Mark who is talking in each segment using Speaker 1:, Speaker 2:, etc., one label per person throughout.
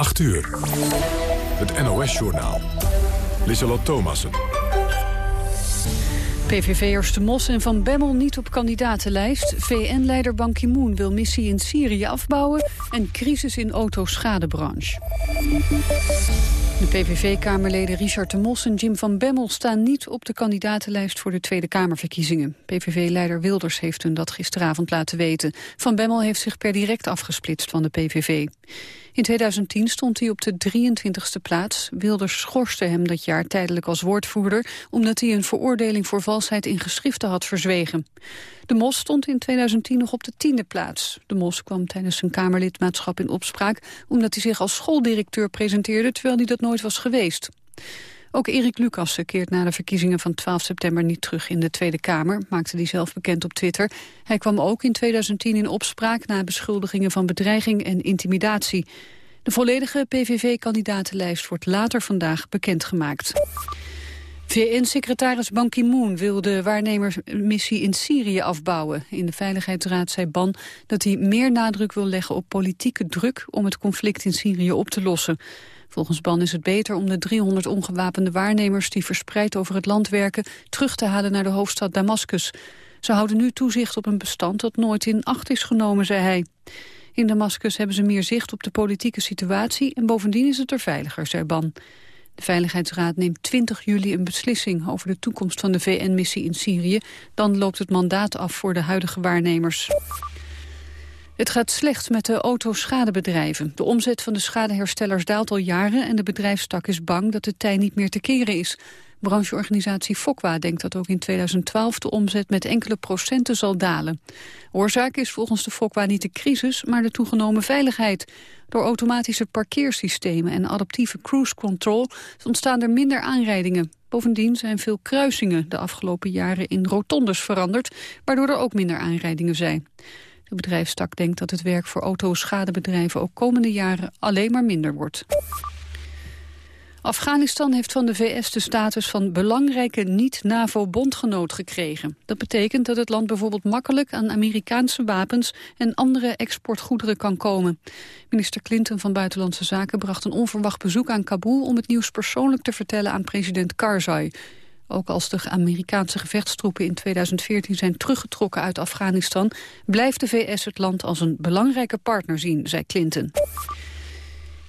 Speaker 1: 8 uur. Het NOS-journaal. Lieselot Thomassen.
Speaker 2: PVV'ers De Mos en Van Bemmel niet op kandidatenlijst. VN-leider Ban Ki-moon wil missie in Syrië afbouwen... en crisis in autoschadebranche. De PVV-kamerleden Richard de Mos en Jim van Bemmel staan niet op de kandidatenlijst voor de Tweede Kamerverkiezingen. PVV-leider Wilders heeft hun dat gisteravond laten weten. Van Bemmel heeft zich per direct afgesplitst van de PVV. In 2010 stond hij op de 23e plaats. Wilders schorste hem dat jaar tijdelijk als woordvoerder... omdat hij een veroordeling voor valsheid in geschriften had verzwegen. De Mos stond in 2010 nog op de tiende plaats. De Mos kwam tijdens zijn Kamerlidmaatschap in opspraak... omdat hij zich als schooldirecteur presenteerde... terwijl hij dat nooit was geweest. Ook Erik Lucassen keert na de verkiezingen van 12 september niet terug in de Tweede Kamer, maakte hij zelf bekend op Twitter. Hij kwam ook in 2010 in opspraak na beschuldigingen van bedreiging en intimidatie. De volledige PVV-kandidatenlijst wordt later vandaag bekendgemaakt. VN-secretaris Ban Ki-moon wil de waarnemersmissie in Syrië afbouwen. In de Veiligheidsraad zei Ban dat hij meer nadruk wil leggen op politieke druk om het conflict in Syrië op te lossen. Volgens Ban is het beter om de 300 ongewapende waarnemers die verspreid over het land werken terug te halen naar de hoofdstad Damascus. Ze houden nu toezicht op een bestand dat nooit in acht is genomen, zei hij. In Damascus hebben ze meer zicht op de politieke situatie en bovendien is het er veiliger, zei Ban. De Veiligheidsraad neemt 20 juli een beslissing over de toekomst van de VN-missie in Syrië. Dan loopt het mandaat af voor de huidige waarnemers. Het gaat slecht met de autoschadebedrijven. De omzet van de schadeherstellers daalt al jaren... en de bedrijfstak is bang dat de tij niet meer te keren is. Brancheorganisatie Fokwa denkt dat ook in 2012 de omzet met enkele procenten zal dalen. Oorzaak is volgens de Fokwa niet de crisis, maar de toegenomen veiligheid. Door automatische parkeersystemen en adaptieve cruise control ontstaan er minder aanrijdingen. Bovendien zijn veel kruisingen de afgelopen jaren in rotondes veranderd, waardoor er ook minder aanrijdingen zijn. De bedrijfstak denkt dat het werk voor autoschadebedrijven ook komende jaren alleen maar minder wordt. Afghanistan heeft van de VS de status van belangrijke niet-NAVO-bondgenoot gekregen. Dat betekent dat het land bijvoorbeeld makkelijk aan Amerikaanse wapens en andere exportgoederen kan komen. Minister Clinton van Buitenlandse Zaken bracht een onverwacht bezoek aan Kabul om het nieuws persoonlijk te vertellen aan president Karzai. Ook als de Amerikaanse gevechtstroepen in 2014 zijn teruggetrokken uit Afghanistan... blijft de VS het land als een belangrijke partner zien, zei Clinton.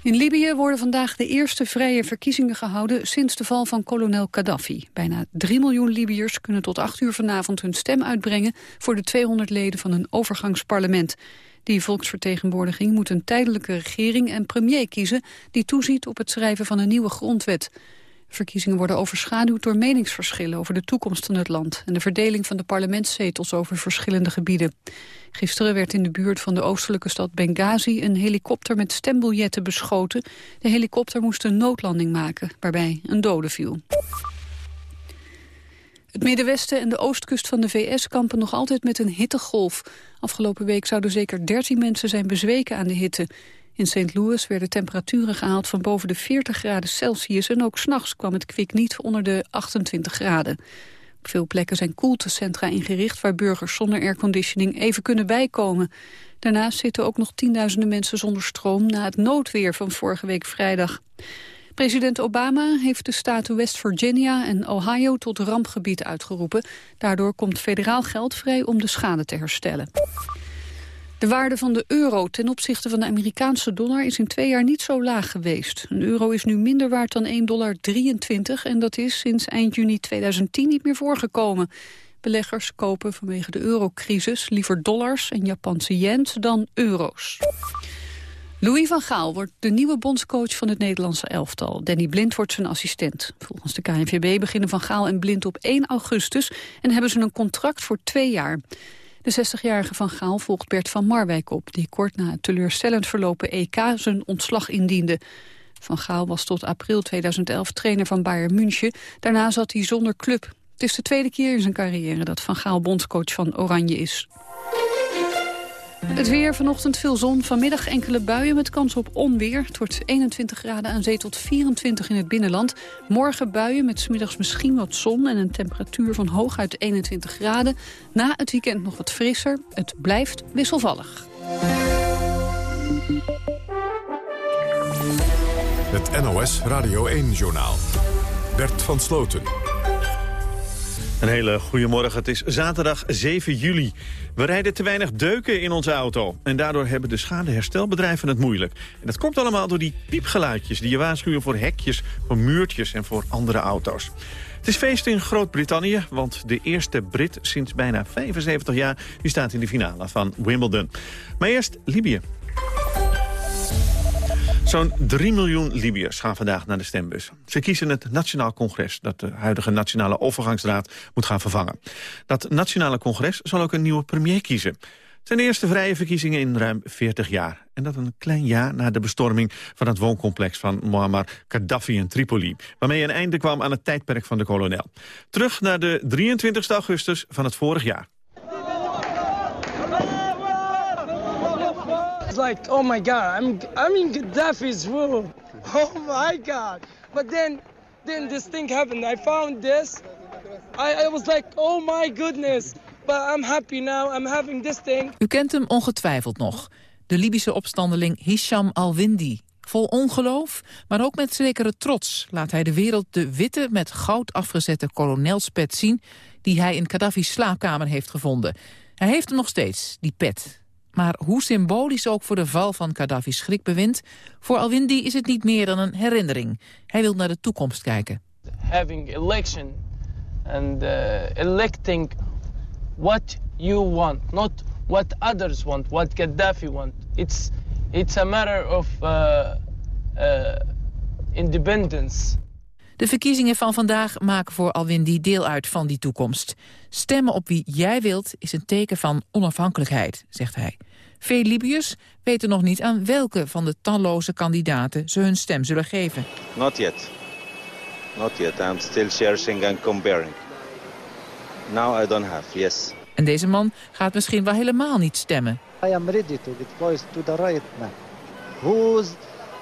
Speaker 2: In Libië worden vandaag de eerste vrije verkiezingen gehouden sinds de val van kolonel Gaddafi. Bijna 3 miljoen Libiërs kunnen tot 8 uur vanavond hun stem uitbrengen voor de 200 leden van een overgangsparlement. Die volksvertegenwoordiging moet een tijdelijke regering en premier kiezen die toeziet op het schrijven van een nieuwe grondwet. Verkiezingen worden overschaduwd door meningsverschillen over de toekomst van het land en de verdeling van de parlementszetels over verschillende gebieden. Gisteren werd in de buurt van de oostelijke stad Benghazi een helikopter met stembiljetten beschoten. De helikopter moest een noodlanding maken, waarbij een dode viel. Het Middenwesten en de oostkust van de VS kampen nog altijd met een hittegolf. Afgelopen week zouden zeker 13 mensen zijn bezweken aan de hitte. In St. Louis werden temperaturen gehaald van boven de 40 graden Celsius... en ook s'nachts kwam het kwik niet onder de 28 graden. Op veel plekken zijn koeltecentra ingericht... waar burgers zonder airconditioning even kunnen bijkomen. Daarnaast zitten ook nog tienduizenden mensen zonder stroom... na het noodweer van vorige week vrijdag. President Obama heeft de staten West Virginia en Ohio tot rampgebied uitgeroepen. Daardoor komt federaal geld vrij om de schade te herstellen. De waarde van de euro ten opzichte van de Amerikaanse dollar is in twee jaar niet zo laag geweest. Een euro is nu minder waard dan 1,23 dollar en dat is sinds eind juni 2010 niet meer voorgekomen. Beleggers kopen vanwege de eurocrisis liever dollars en Japanse yens dan euro's. Louis van Gaal wordt de nieuwe bondscoach van het Nederlandse elftal. Danny Blind wordt zijn assistent. Volgens de KNVB beginnen Van Gaal en Blind op 1 augustus... en hebben ze een contract voor twee jaar. De 60-jarige Van Gaal volgt Bert van Marwijk op... die kort na het teleurstellend verlopen EK zijn ontslag indiende. Van Gaal was tot april 2011 trainer van Bayern München. Daarna zat hij zonder club. Het is de tweede keer in zijn carrière dat Van Gaal bondscoach van Oranje is. Het weer, vanochtend veel zon, vanmiddag enkele buien met kans op onweer. Het wordt 21 graden aan zee tot 24 in het binnenland. Morgen buien met smiddags misschien wat zon en een temperatuur van hooguit 21 graden. Na het weekend nog wat frisser. Het blijft wisselvallig.
Speaker 1: Het NOS Radio 1-journaal. Bert van Sloten.
Speaker 3: Een hele goede morgen. Het is zaterdag 7 juli. We rijden te weinig deuken in onze auto. En daardoor hebben de schadeherstelbedrijven het moeilijk. En dat komt allemaal door die piepgeluidjes... die je waarschuwen voor hekjes, voor muurtjes en voor andere auto's. Het is feest in Groot-Brittannië, want de eerste Brit sinds bijna 75 jaar... die staat in de finale van Wimbledon. Maar eerst Libië. Zo'n 3 miljoen Libiërs gaan vandaag naar de stembus. Ze kiezen het Nationaal Congres dat de huidige Nationale Overgangsraad moet gaan vervangen. Dat Nationale Congres zal ook een nieuwe premier kiezen. Het zijn eerste vrije verkiezingen in ruim 40 jaar. En dat een klein jaar na de bestorming van het wooncomplex van Muammar Gaddafi in Tripoli. Waarmee een einde kwam aan het tijdperk van de kolonel. Terug naar de 23 augustus van het vorig jaar.
Speaker 4: It's like, oh my God, I'm, I'm in Gaddafi's room. Oh my God. But then, then this thing happened. I found this. I, I was like, oh my goodness. But I'm happy now. I'm having this thing.
Speaker 5: U kent hem ongetwijfeld nog. De Libische opstandeling Hisham al-Windi. Vol ongeloof, maar ook met zekere trots laat hij de wereld de witte met goud afgezette kolonelspet zien die hij in Gaddafi's slaapkamer heeft gevonden. Hij heeft hem nog steeds, die pet, maar hoe symbolisch ook voor de val van Gaddafi's schrikbewind... voor Al-Windi is het niet meer dan een herinnering. Hij wil naar de toekomst kijken.
Speaker 4: Having election and uh, electing what you want, not what others want, what Gaddafi want. It's, it's a matter of uh, uh, independence.
Speaker 5: De verkiezingen van vandaag maken voor Alwindi deel uit van die toekomst. Stemmen op wie jij wilt is een teken van onafhankelijkheid, zegt hij. Veel Libiërs weten nog niet aan welke van de talloze kandidaten ze hun stem zullen geven.
Speaker 6: Not yet. Not yet. I'm still searching and comparing. Now I don't have, yes.
Speaker 5: En deze man gaat misschien wel helemaal niet stemmen.
Speaker 7: I am ready to give voice to the right man. Who's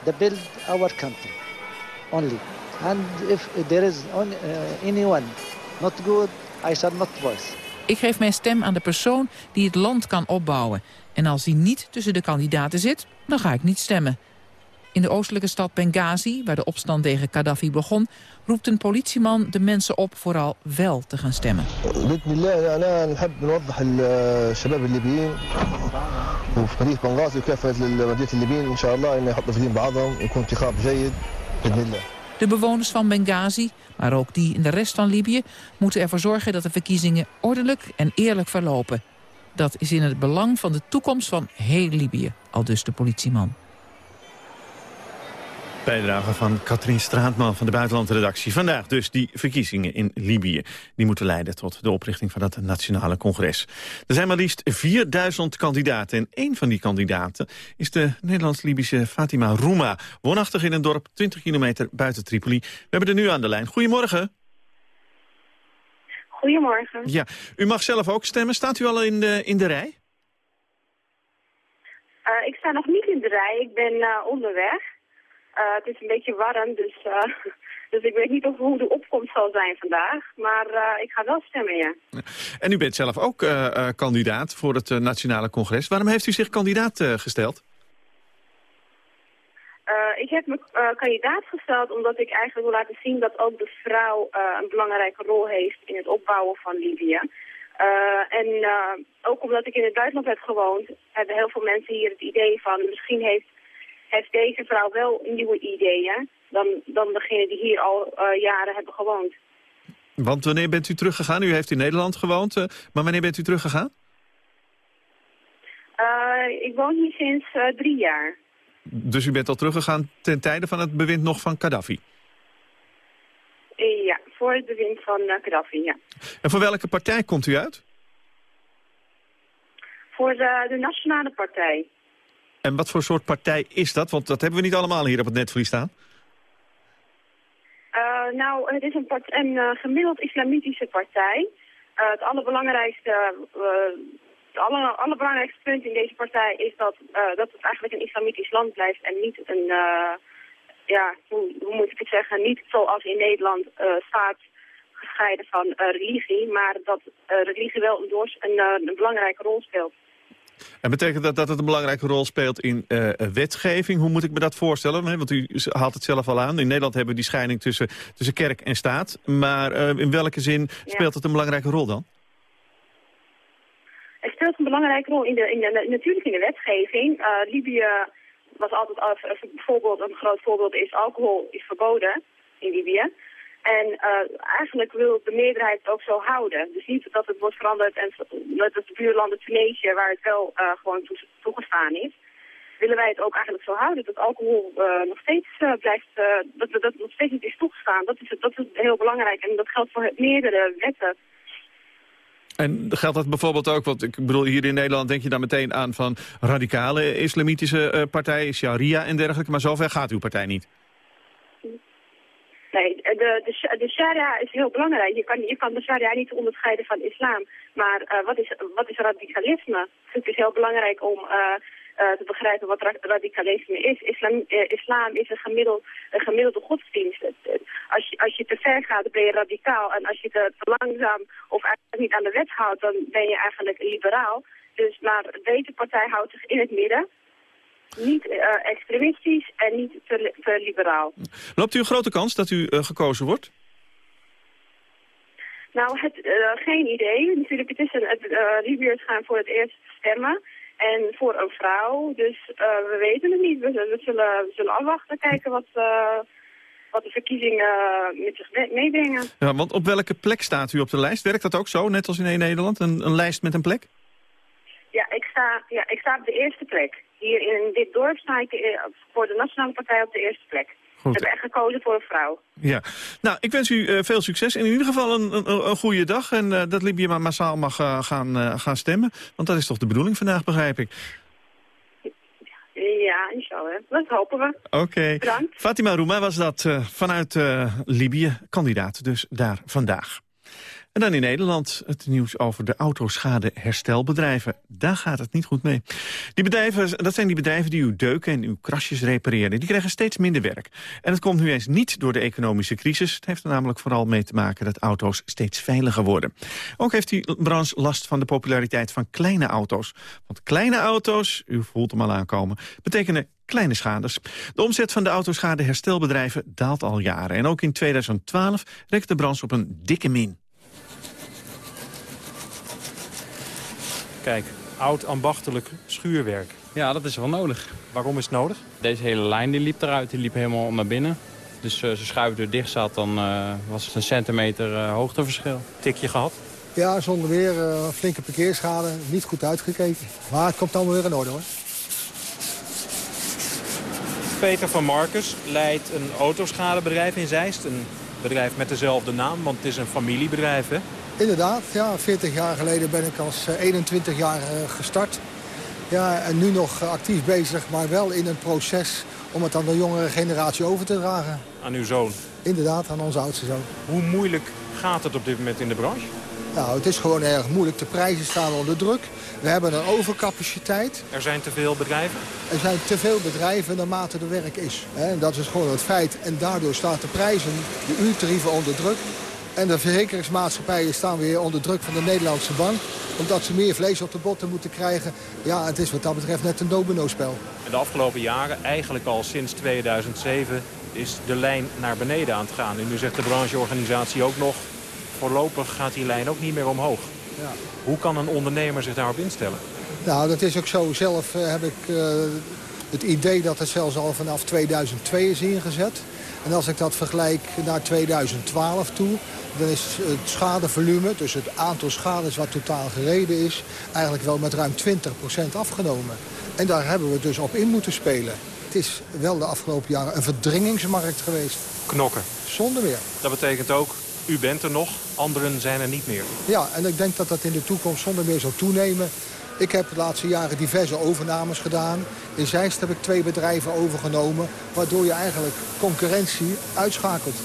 Speaker 7: the build our country. Only. And if there is on, uh, anyone not good, I shall not voice.
Speaker 5: Ik geef mijn stem aan de persoon die het land kan opbouwen. En als die niet tussen de kandidaten zit, dan ga ik niet stemmen. In de oostelijke stad Benghazi, waar de opstand tegen Gaddafi begon... roept een politieman de mensen op vooral wel te gaan stemmen. De bewoners van Benghazi, maar ook die in de rest van Libië... moeten ervoor zorgen dat de verkiezingen ordelijk en eerlijk verlopen. Dat is in het belang van de toekomst van heel Libië, al dus de politieman.
Speaker 3: Bijdrage van Katrien Straatman van de Buitenlandredactie. Vandaag dus die verkiezingen in Libië. Die moeten leiden tot de oprichting van dat nationale congres. Er zijn maar liefst 4000 kandidaten. En één van die kandidaten is de Nederlands-Libische Fatima Rouma. Woonachtig in een dorp 20 kilometer buiten Tripoli. We hebben er nu aan de lijn. Goedemorgen.
Speaker 8: Goedemorgen.
Speaker 3: Ja, u mag zelf ook stemmen. Staat u al in de, in de rij?
Speaker 8: Uh, ik sta nog niet in de rij. Ik ben uh, onderweg. Uh, het is een beetje warm, dus, dus ik weet niet of, hoe de opkomst zal zijn vandaag. Maar ik ga wel stemmen, ja.
Speaker 3: En u bent zelf ook kandidaat voor het Nationale Congres. Waarom heeft u zich kandidaat gesteld?
Speaker 8: Ik heb me kandidaat gesteld omdat ik eigenlijk wil laten zien dat ook de vrouw een belangrijke rol heeft in het opbouwen van Libië. en ook omdat ik in het buitenland heb gewoond, hebben heel veel mensen hier het idee van misschien heeft, heeft deze vrouw wel nieuwe ideeën dan, dan degene die hier al jaren hebben gewoond.
Speaker 3: Want wanneer bent u teruggegaan? U heeft in Nederland gewoond, maar wanneer bent u teruggegaan?
Speaker 8: ik woon hier sinds drie jaar.
Speaker 3: Dus u bent al teruggegaan ten tijde van het bewind nog van Gaddafi?
Speaker 8: Ja, voor het bewind van Gaddafi, ja.
Speaker 3: En voor welke partij komt u uit?
Speaker 8: Voor de, de Nationale Partij.
Speaker 3: En wat voor soort partij is dat? Want dat hebben we niet allemaal hier op het netvlies staan.
Speaker 8: Uh, nou, het is een, uh, gemiddeld islamitische partij. het allerbelangrijkste het aller, allerbelangrijkste punt in deze partij is dat, dat het eigenlijk een islamitisch land blijft en niet een, ja, hoe, hoe, moet ik het zeggen, niet zoals in Nederland staat gescheiden van religie, maar dat religie wel een, een, belangrijke rol speelt.
Speaker 3: En betekent dat dat het een belangrijke rol speelt in uh, wetgeving? Hoe moet ik me dat voorstellen? Want u haalt het zelf al aan. In Nederland hebben we die scheiding tussen, tussen kerk en staat. Maar uh, in welke zin speelt het een belangrijke rol dan?
Speaker 8: Het speelt een belangrijke rol in de, in de, natuurlijk in de wetgeving. Libië was altijd, bijvoorbeeld, een groot voorbeeld is alcohol is verboden in Libië. En uh, eigenlijk wil de meerderheid het ook zo houden. Dus niet dat het wordt veranderd en met het buurlanden Tunesië, waar het wel uh, gewoon toegestaan is, willen wij het ook eigenlijk zo houden. Dat alcohol uh, nog steeds blijft, dat, dat nog steeds niet is toegestaan. Dat is, dat is heel belangrijk en dat geldt voor meerdere wetten.
Speaker 3: En geldt dat bijvoorbeeld ook, want ik bedoel hier in Nederland denk je dan meteen aan van radicale islamitische partijen, sharia en dergelijke, maar zover gaat uw partij niet?
Speaker 8: Nee, de, de, de sharia is heel belangrijk. Je kan, kan de sharia niet onderscheiden van islam. Maar uh, wat, is, wat is radicalisme? Het is heel belangrijk om uh, uh, te begrijpen wat radicalisme is. Islam, islam is een, gemiddeld, een gemiddelde godsdienst. Als je, als je te ver gaat, ben je radicaal. En als je te, te langzaam of eigenlijk niet aan de wet houdt, dan ben je eigenlijk liberaal. Dus, maar deze partij houdt zich in het midden niet uh, extremistisch en niet te, te, liberaal.
Speaker 3: Loopt u een grote kans dat u uh, gekozen wordt?
Speaker 8: Nou, het, uh, geen idee. Natuurlijk, het is een, het, Libiërs gaan voor het eerst stemmen. En voor een vrouw. Dus we weten het niet. We, we, zullen, we zullen afwachten, kijken wat, wat de verkiezingen met zich meebrengen.
Speaker 3: Ja, want op welke plek staat u op de lijst? Werkt dat ook zo, net als in Nederland? Een, een lijst met een plek?
Speaker 8: Ja, ik sta, ja, ik sta op de eerste plek. Hier in dit dorp sta ik eh, voor de Nationale Partij op de eerste plek. Goed. We hebben echt gekozen voor een vrouw.
Speaker 3: Ja, nou, ik wens u uh, veel succes. In ieder geval een, een, een goede dag. En uh, dat Libië maar massaal mag uh, gaan, gaan stemmen. Want dat is toch de bedoeling vandaag, begrijp ik.
Speaker 8: Ja, inshallah. Dat hopen we.
Speaker 3: Oké. Okay.
Speaker 8: Bedankt.
Speaker 3: Fatima Rouma was dat vanuit Libië. Kandidaat dus daar vandaag. En dan in Nederland het nieuws over de autoschadeherstelbedrijven. Daar gaat het niet goed mee. Die bedrijven, dat zijn die bedrijven die uw deuken en uw krasjes repareren. Die krijgen steeds minder werk. En het komt nu eens niet door de economische crisis. Het heeft er namelijk vooral mee te maken dat auto's steeds veiliger worden. Ook heeft die branche last van de populariteit van kleine auto's. Want kleine auto's, u voelt hem al aankomen, betekenen kleine schades. De omzet van de autoschadeherstelbedrijven daalt al jaren. En ook in 2012 rekt de branche op een dikke min.
Speaker 9: Kijk, oud ambachtelijk schuurwerk.
Speaker 10: Ja, dat is wel nodig.
Speaker 9: Waarom is het nodig?
Speaker 10: Deze hele lijn die liep eruit, die liep helemaal naar binnen. Dus als de schuifdeur dicht zat, dan uh, was het een centimeter uh, hoogteverschil.
Speaker 9: Tikje gehad?
Speaker 11: Ja, zonder weer uh, flinke parkeerschade. Niet goed uitgekeken. Maar het komt allemaal weer in orde hoor.
Speaker 9: Peter van Marcus leidt een autoschadebedrijf in Zeist. Een bedrijf met dezelfde naam, want het is een familiebedrijf hè?
Speaker 11: Inderdaad, ja, 40 jaar geleden ben ik als 21 jaar eh, gestart. Ja, en nu nog actief bezig, maar wel in een proces om het aan de jongere generatie over te dragen.
Speaker 9: Aan uw zoon?
Speaker 11: Inderdaad, aan onze oudste zoon.
Speaker 9: Hoe moeilijk gaat het op dit moment in de branche?
Speaker 11: Nou, het is gewoon erg moeilijk. De prijzen staan onder druk. We hebben een overcapaciteit.
Speaker 9: Er zijn te veel bedrijven?
Speaker 11: Er zijn te veel bedrijven naarmate er werk is. En dat is gewoon het feit. En daardoor staat de prijzen, de uurtarieven onder druk. En de verzekeringsmaatschappijen staan weer onder druk van de Nederlandse bank. Omdat ze meer vlees op de botten moeten krijgen. Ja, het is wat dat betreft net een domino-spel.
Speaker 9: De afgelopen jaren, eigenlijk al sinds 2007, is de lijn naar beneden aan het gaan. En nu zegt de brancheorganisatie ook nog, voorlopig gaat die lijn ook niet meer omhoog. Ja. Hoe kan een ondernemer zich daarop instellen?
Speaker 11: Nou, dat is ook zo. Zelf uh, heb ik uh, het idee dat het zelfs al vanaf 2002 is ingezet. En als ik dat vergelijk naar 2012 toe... dan is het schadevolume, dus het aantal schades wat totaal gereden is... eigenlijk wel met ruim 20% afgenomen. En daar hebben we dus op in moeten spelen. Het is wel de afgelopen jaren een verdringingsmarkt geweest.
Speaker 9: Knokken.
Speaker 11: Zonder meer.
Speaker 9: Dat betekent ook, u bent er nog, anderen zijn er niet meer.
Speaker 11: Ja, en ik denk dat dat in de toekomst zonder meer zal toenemen. Ik heb de laatste jaren diverse overnames gedaan. In Zeist heb ik twee bedrijven overgenomen... waardoor je eigenlijk concurrentie uitschakelt.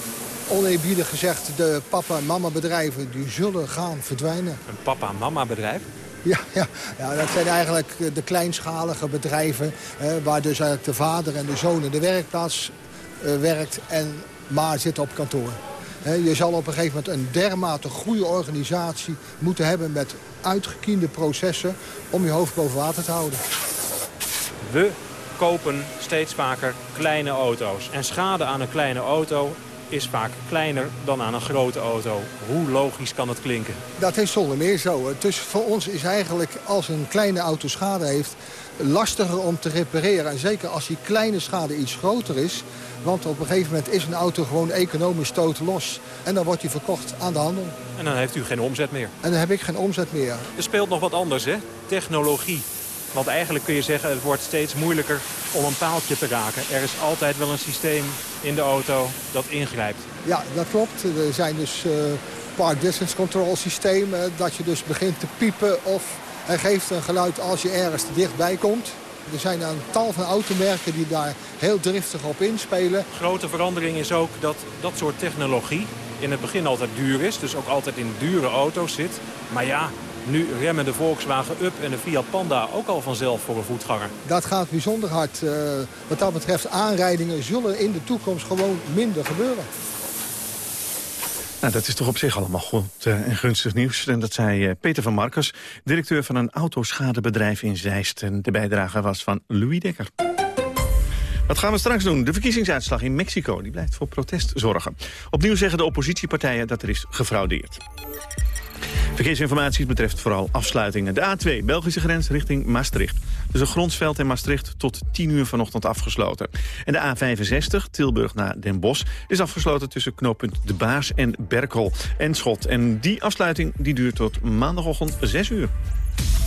Speaker 11: Oneerbiedig gezegd, de papa- en mama bedrijven die zullen gaan verdwijnen.
Speaker 9: Een papa- en mama bedrijf?
Speaker 11: Ja, ja, ja, dat zijn eigenlijk de kleinschalige bedrijven... waar dus eigenlijk de vader en de zoon in de werkplaats uh, werkt... en maar zit op kantoor.
Speaker 12: Je zal op een gegeven moment een dermate goede organisatie moeten hebben... met uitgekiende processen om je hoofd boven water te houden.
Speaker 9: We kopen steeds vaker kleine auto's. En schade aan een kleine auto is vaak kleiner dan aan een grote auto. Hoe logisch kan het klinken?
Speaker 12: Dat is zonder meer zo. Dus voor ons is eigenlijk als een kleine auto schade heeft... lastiger om te repareren. En zeker als die kleine schade iets groter is... Want op een gegeven moment is een auto gewoon economisch los. En dan wordt die verkocht aan de handel.
Speaker 9: En dan heeft u geen omzet meer?
Speaker 12: En dan heb ik geen omzet meer.
Speaker 9: Er speelt nog wat anders, hè? Technologie. Want eigenlijk kun je zeggen, het wordt steeds moeilijker om een paaltje te raken. Er is altijd wel een systeem in de auto dat ingrijpt.
Speaker 12: Ja, dat klopt. Er zijn dus uh, park distance control systemen. Dat je dus begint te piepen of hij geeft een geluid als je ergens te dichtbij komt. Er zijn een tal van automerken die daar heel driftig op inspelen.
Speaker 9: Grote verandering is ook dat dat soort technologie in het begin altijd duur is. Dus ook altijd in dure auto's zit. Maar ja, nu remmen de Volkswagen Up en de Fiat Panda ook al vanzelf voor een voetganger.
Speaker 12: Dat gaat bijzonder hard. Uh, wat dat betreft aanrijdingen zullen in de toekomst gewoon minder gebeuren.
Speaker 3: Nou, dat is toch op zich allemaal goed uh, en gunstig nieuws. En dat zei uh, Peter van Markers, directeur van een autoschadebedrijf in Zeist. En de bijdrage was van Louis Dekker. Wat gaan we straks doen? De verkiezingsuitslag in Mexico die blijft voor protest zorgen. Opnieuw zeggen de oppositiepartijen dat er is gefraudeerd. Verkeersinformatie betreft vooral afsluitingen. De A2, Belgische grens richting Maastricht. Dus een Gronsveld in Maastricht tot 10 uur vanochtend afgesloten. En de A65, Tilburg naar Den Bosch, is afgesloten tussen knooppunt De Baars en Berkel en Schot. En die afsluiting die duurt tot maandagochtend 6 uur.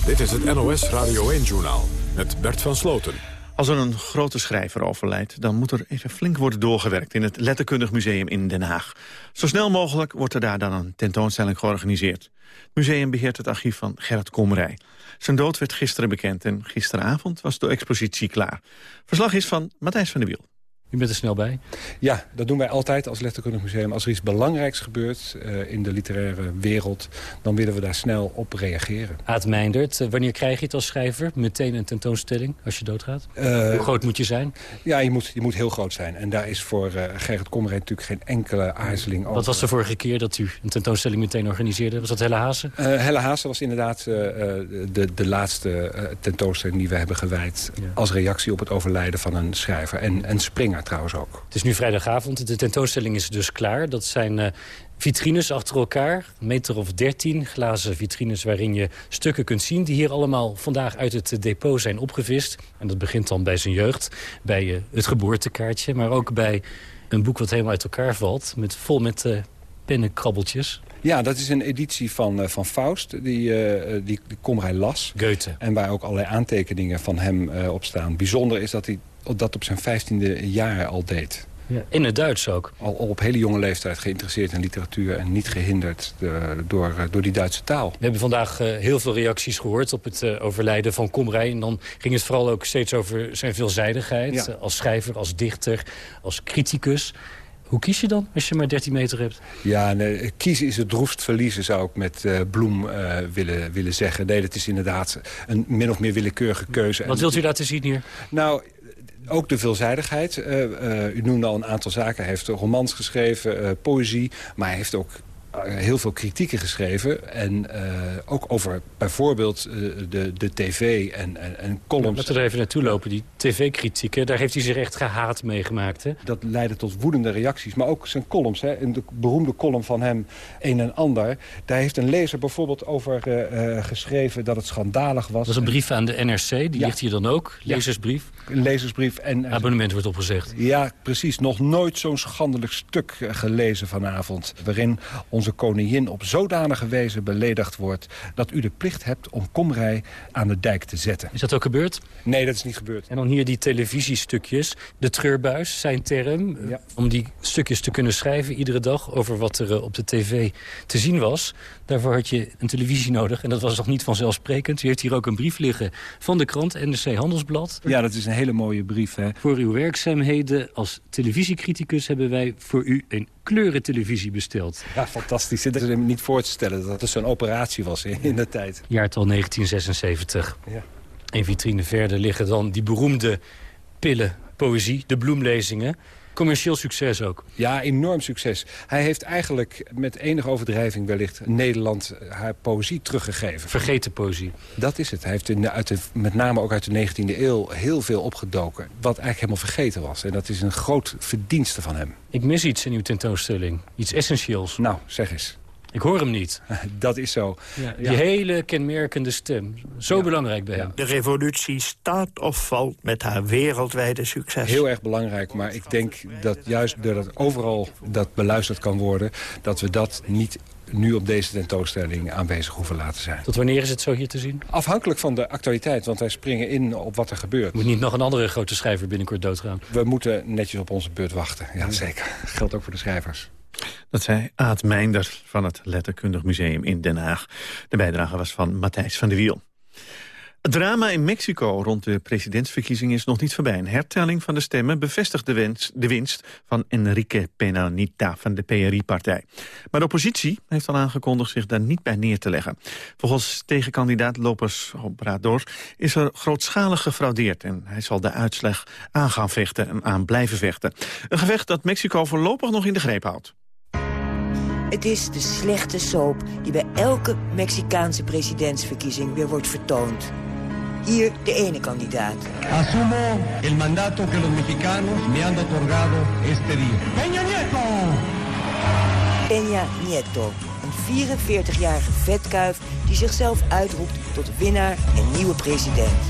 Speaker 1: Dit is het NOS Radio 1-journaal met Bert van Sloten.
Speaker 3: Als er een grote schrijver overlijdt, dan moet er even flink worden doorgewerkt in het Letterkundig Museum in Den Haag. Zo snel mogelijk wordt er daar dan een tentoonstelling georganiseerd. Het museum beheert het archief van Gerrit Komrij. Zijn dood werd gisteren bekend en gisteravond was de expositie klaar. Verslag is van Matthijs van der Wiel.
Speaker 13: U bent er snel bij?
Speaker 14: Ja, dat doen wij altijd als Letterkundig Museum. Als er iets belangrijks gebeurt uh, in de literaire wereld... dan willen we daar snel op reageren.
Speaker 13: Aad Meindert, uh, wanneer krijg je het als schrijver? Meteen een tentoonstelling als je doodgaat? Uh, Hoe groot moet je zijn?
Speaker 14: Ja, je moet, je moet heel groot zijn. En daar is voor Gerrit Kommereen natuurlijk geen enkele aarzeling over.
Speaker 13: Wat was de vorige keer dat u een tentoonstelling meteen organiseerde? Was dat Helle Haase?
Speaker 14: Helle Haase was inderdaad de, de laatste tentoonstelling die we hebben gewijd... Ja. als reactie op het overlijden van een schrijver. En, en Springer trouwens ook.
Speaker 13: Het is nu vrijdagavond. De tentoonstelling is dus klaar. Dat zijn uh, vitrines achter elkaar. Een meter of dertien glazen vitrines waarin je stukken kunt zien... die hier allemaal vandaag uit het depot zijn opgevist. En dat begint dan bij zijn jeugd. Bij uh, het geboortekaartje. Maar ook bij een boek wat helemaal uit elkaar valt. Met, vol met uh, pennenkrabbeltjes.
Speaker 14: Ja, dat is een editie van, uh, van Faust, die, uh, die, die Komrij las.
Speaker 13: Goethe.
Speaker 14: En waar ook allerlei aantekeningen van hem uh, op staan. Bijzonder is dat hij dat op zijn vijftiende jaar al deed.
Speaker 13: Ja, in het Duits ook.
Speaker 14: Al, op hele jonge leeftijd geïnteresseerd in literatuur... en niet gehinderd de, door, door die Duitse taal.
Speaker 13: We hebben vandaag uh, heel veel reacties gehoord op het overlijden van Komrij. En dan ging het vooral ook steeds over zijn veelzijdigheid. Ja. als schrijver, als dichter, als criticus. Hoe kies je dan als je maar 13 meter hebt?
Speaker 14: Ja, nee, kiezen is het droefst verliezen, zou ik met uh, Bloem uh, willen, willen zeggen. Nee, dat is inderdaad een min of meer willekeurige keuze.
Speaker 13: Wat wilt u laten zien hier?
Speaker 14: Nou, ook de veelzijdigheid. Uh, uh, u noemde al een aantal zaken. Hij heeft romans geschreven, uh, poëzie. Maar hij heeft ook heel veel kritieken geschreven. En ook over bijvoorbeeld de, de tv en, en, en columns.
Speaker 13: Laten we er even naartoe lopen. Die tv-kritieken, daar heeft hij zich echt gehaat meegemaakt. Hè?
Speaker 14: Dat leidde tot woedende reacties. Maar ook zijn columns. Hè. In de beroemde column van hem, Een en Ander. Daar heeft een lezer bijvoorbeeld over geschreven dat het schandalig was.
Speaker 13: Dat is een brief aan de NRC. Die ja. ligt hier dan ook. Lezersbrief.
Speaker 14: Ja een lezersbrief. En,
Speaker 13: Abonnement wordt opgezegd.
Speaker 14: Ja, precies. Nog nooit zo'n schandelijk stuk gelezen vanavond. Waarin onze koningin op zodanige wijze beledigd wordt... dat u de plicht hebt om Komrij aan de dijk te zetten.
Speaker 13: Is dat ook gebeurd?
Speaker 14: Nee, dat is niet gebeurd.
Speaker 13: En dan hier die televisiestukjes. De treurbuis, zijn term. Ja. Om die stukjes te kunnen schrijven iedere dag... over wat er op de tv te zien was. Daarvoor had je een televisie nodig. En dat was nog niet vanzelfsprekend. U heeft hier ook een brief liggen van de krant NRC Handelsblad.
Speaker 14: Ja, dat is een hele mooie brief. Hè?
Speaker 13: Voor uw werkzaamheden als televisiecriticus hebben wij voor u een kleurentelevisie besteld.
Speaker 14: Ja, fantastisch. Het is niet voor te stellen dat het zo'n operatie was in de tijd.
Speaker 13: Jaartal 1976. Ja. Een vitrine verder liggen dan die beroemde pillen poëzie, de bloemlezingen. Commercieel succes ook.
Speaker 14: Ja, enorm succes. Hij heeft eigenlijk met enige overdrijving wellicht Nederland haar poëzie teruggegeven.
Speaker 13: Vergeten poëzie.
Speaker 14: Dat is het. Hij heeft in uit de, met name ook uit de 19e eeuw heel veel opgedoken. Wat eigenlijk helemaal vergeten was. En dat is een groot verdienste van hem.
Speaker 13: Ik mis iets in uw tentoonstelling. Iets essentieels.
Speaker 14: Nou, zeg eens.
Speaker 13: Ik hoor hem niet.
Speaker 14: Dat is zo.
Speaker 13: Ja, die hele kenmerkende stem. Zo belangrijk bij hem.
Speaker 15: De revolutie staat of valt met haar wereldwijde succes.
Speaker 14: Heel erg belangrijk, maar ik denk dat juist doordat overal dat beluisterd kan worden... dat we dat niet nu op deze tentoonstelling aanwezig hoeven laten zijn.
Speaker 13: Tot wanneer is het zo hier te zien?
Speaker 14: Afhankelijk van de actualiteit, want wij springen in op wat er gebeurt.
Speaker 13: Moet niet nog een andere grote schrijver binnenkort doodgaan?
Speaker 14: We moeten netjes op onze beurt wachten, ja zeker. Geldt ook voor de schrijvers.
Speaker 3: Dat zei Aad Meinders van het Letterkundig Museum in Den Haag. De bijdrage was van Matthijs van der Wiel. Het drama in Mexico rond de presidentsverkiezingen is nog niet voorbij. Een hertelling van de stemmen bevestigt de, de winst van Enrique Pena Nita van de PRI-partij. Maar de oppositie heeft al aangekondigd zich daar niet bij neer te leggen. Volgens tegenkandidaat Lopez Obrador is er grootschalig gefraudeerd... en hij zal de uitslag aan gaan vechten en aan blijven vechten. Een gevecht dat Mexico voorlopig nog in de greep houdt.
Speaker 16: Het is de slechte soap die bij elke Mexicaanse presidentsverkiezing weer wordt vertoond. Hier de ene kandidaat.
Speaker 17: Asumo el mandato que los mexicanos me han otorgado este día. Peña Nieto!
Speaker 16: Peña Nieto, een 44-jarige vetkuif die zichzelf uitroept tot winnaar en nieuwe president.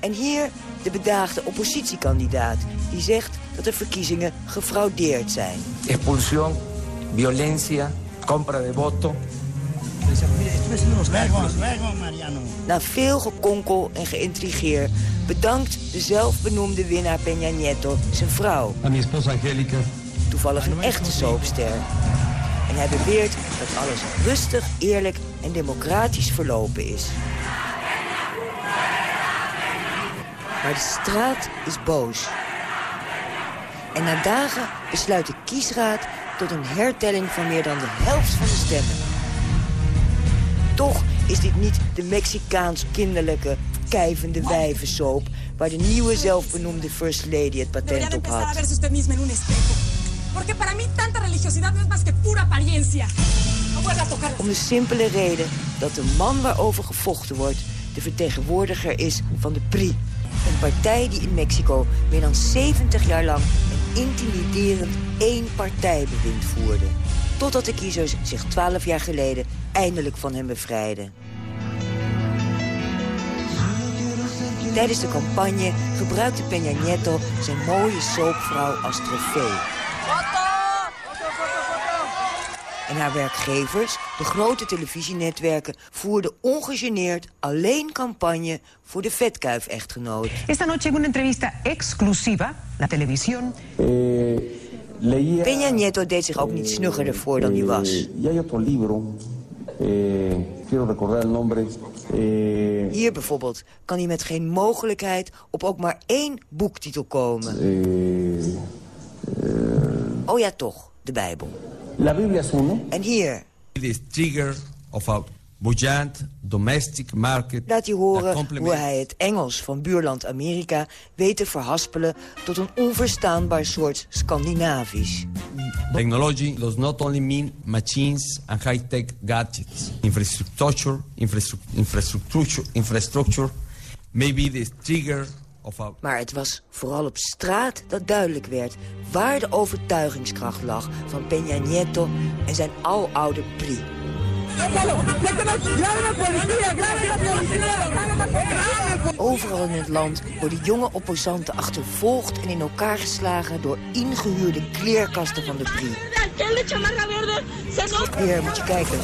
Speaker 16: En hier de bedaagde oppositiekandidaat die zegt dat de verkiezingen gefraudeerd zijn.
Speaker 18: Expulsión, violencia, compra de voto.
Speaker 16: Na veel gekonkel en geïntrigeer bedankt de zelfbenoemde winnaar Peña Nieto zijn vrouw.
Speaker 17: A mi esposa Angélica.
Speaker 16: Toevallig een echte soapster. En hij beweert dat alles rustig, eerlijk en democratisch verlopen is. Maar de straat is boos. En na dagen besluit de kiesraad tot een hertelling van meer dan de helft van de stemmen. Toch is dit niet de Mexicaans kinderlijke, kijvende wijvensoap... waar de nieuwe zelfbenoemde First Lady het patent op had. Om de simpele reden dat de man waarover gevochten wordt... de vertegenwoordiger is van de PRI. Een partij die in Mexico meer dan 70 jaar lang... intimiderend één-partijbewind voerde. Totdat de kiezers zich 12 jaar geleden eindelijk van hem bevrijden. Tijdens de campagne gebruikte Peña Nieto zijn mooie soapvrouw als trofee. En haar werkgevers, de grote televisienetwerken, voerden ongegeneerd alleen campagne voor de vetkuif-echtgenoot.
Speaker 19: Esta noche en una entrevista exclusiva, la televisión...
Speaker 16: Peña Nieto deed zich ook niet snuggerder voor dan hij was.
Speaker 18: Eh, quiero recordar el nombre. eh,
Speaker 16: Hier bijvoorbeeld kan hij met geen mogelijkheid op ook maar één boektitel komen. Oh ja, toch, de Bijbel.
Speaker 18: La Biblia es uno.
Speaker 16: En hier
Speaker 20: This trigger of a buoyant domestic market
Speaker 16: laat hij horen hoe hij het Engels van buurland Amerika weet te verhaspelen tot een onverstaanbaar soort Scandinavisch.
Speaker 20: Technology does not only mean machines and high-tech gadgets. Infrastructure, infrastru- infrastructure, infrastructure may be the trigger.
Speaker 16: Maar het was vooral op straat dat duidelijk werd waar de overtuigingskracht lag van Peña Nieto en zijn aloude PRI. Overal in het land worden jonge opposanten achtervolgd en in elkaar geslagen door ingehuurde kleerkasten van de PRI. Hier, moet je kijken.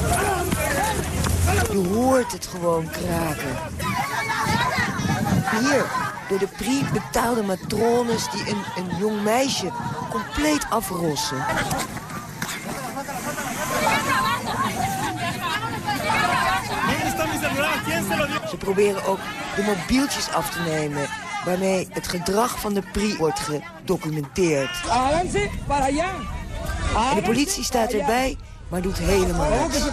Speaker 16: Je hoort het gewoon kraken. Hier, door de PRI betaalde matrones die een, een jong meisje compleet afrossen. Ze proberen ook de mobieltjes af te nemen... waarmee het gedrag van de PRI wordt gedocumenteerd. En de politie staat erbij, maar doet helemaal niks.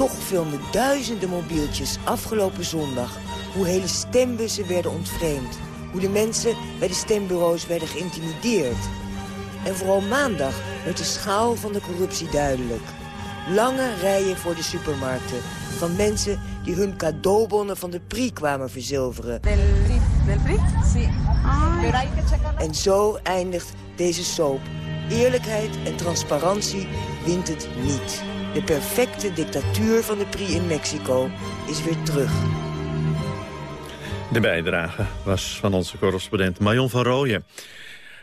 Speaker 16: Toch filmden duizenden mobieltjes afgelopen zondag... hoe hele stembussen werden ontvreemd. Hoe de mensen bij de stembureaus werden geïntimideerd. En vooral maandag werd de schaal van de corruptie duidelijk. Lange rijen voor de supermarkten. Van mensen die hun cadeaubonnen van de Prix kwamen verzilveren. En zo eindigt deze soap. Eerlijkheid en transparantie wint het niet. De perfecte dictatuur van de Prix in Mexico is weer terug.
Speaker 3: De bijdrage was van onze correspondent Marion van Rooyen.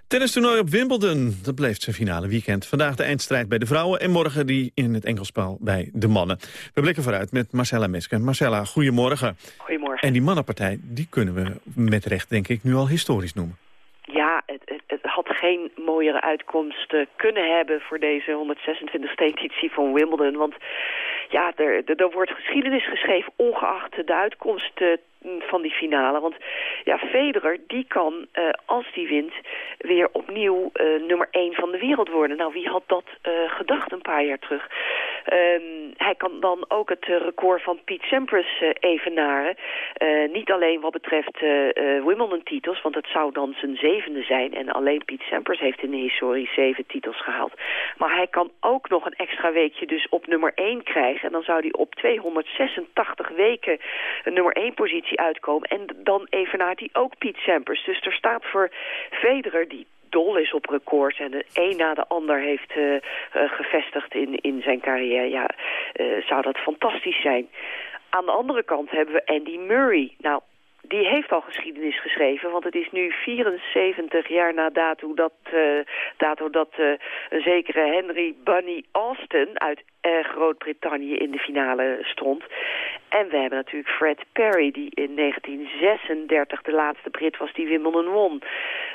Speaker 3: Tennistoernooi op Wimbledon, dat bleef zijn finale weekend. Vandaag de eindstrijd bij de vrouwen en morgen die in het enkelspel bij de mannen. We blikken vooruit met Marcella Meske. Marcella, goedemorgen.
Speaker 21: Goedemorgen.
Speaker 3: En die mannenpartij, die kunnen we met recht denk ik nu al historisch noemen.
Speaker 21: Ja, het, het, het had geen mooiere uitkomst kunnen hebben voor deze 126e editie van Wimbledon. Want ja, er, er, wordt geschiedenis geschreven ongeacht de uitkomst van die finale. Want ja, Federer, die kan, uh, als die wint, weer opnieuw uh, nummer 1 van de wereld worden. Nou, wie had dat uh, gedacht een paar jaar terug? Um, hij kan dan ook het record van Pete Sampras evenaren. niet alleen wat betreft Wimbledon-titels, want het zou dan zijn zevende zijn. En alleen Pete Sampras heeft in de historie zeven titels gehaald. Maar hij kan ook nog een extra weekje dus op nummer 1 krijgen. En dan zou hij op 286 weken een nummer 1 positie uitkomen. En dan evenaart hij ook Piet Sampras. Dus er staat voor Federer, die dol is op records en de een na de ander heeft uh, uh, gevestigd in, in zijn carrière. Ja, uh, zou dat fantastisch zijn. Aan de andere kant hebben we Andy Murray. Nou, die heeft al geschiedenis geschreven, want het is nu 74 jaar na dato dat, dato dat een zekere Henry Bunny Austin uit Groot-Brittannië in de finale stond. En we hebben natuurlijk Fred Perry, die in 1936 de laatste Brit was die Wimbledon won.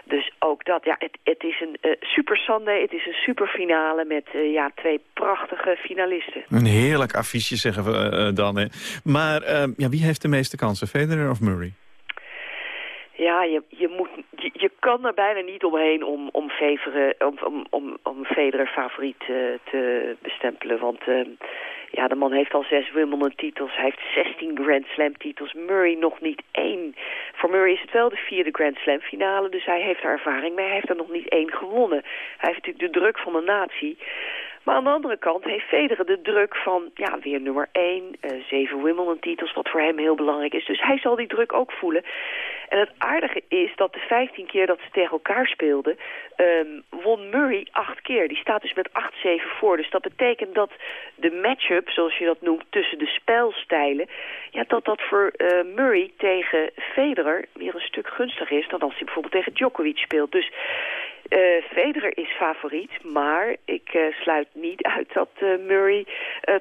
Speaker 21: Dus ook dat, ja, het, het is een super Sunday, het is een super finale met ja, twee prachtige finalisten.
Speaker 3: Een heerlijk affiche zeggen we dan. Hè. Maar ja, wie heeft de meeste kansen, Federer of Murray?
Speaker 21: Ja, je, je, moet, je, je, kan er bijna niet omheen om, om, Federer, om, om, om, Federer favoriet uh, te bestempelen. Want uh, ja, de man heeft al zes Wimbledon-titels. Hij heeft 16 Grand Slam-titels. Murray nog niet één. Voor Murray is het wel de vierde Grand Slam-finale. Dus hij heeft er ervaring mee. Hij heeft er nog niet één gewonnen. Hij heeft natuurlijk de druk van de natie. Maar aan de andere kant heeft Federer de druk van ja, weer nummer 1, uh, zeven Wimbledon-titels, wat voor hem heel belangrijk is. Dus hij zal die druk ook voelen. En het aardige is dat de 15 keer dat ze tegen elkaar speelden, um, won Murray acht keer. Die staat dus met 8-7 voor. Dus dat betekent dat de matchup, zoals je dat noemt, tussen de spelstijlen, ja, dat dat voor uh, Murray tegen Federer weer een stuk gunstiger is dan als hij bijvoorbeeld tegen Djokovic speelt. Dus uh, Federer is favoriet, maar ik uh, sluit niet uit dat uh, Murray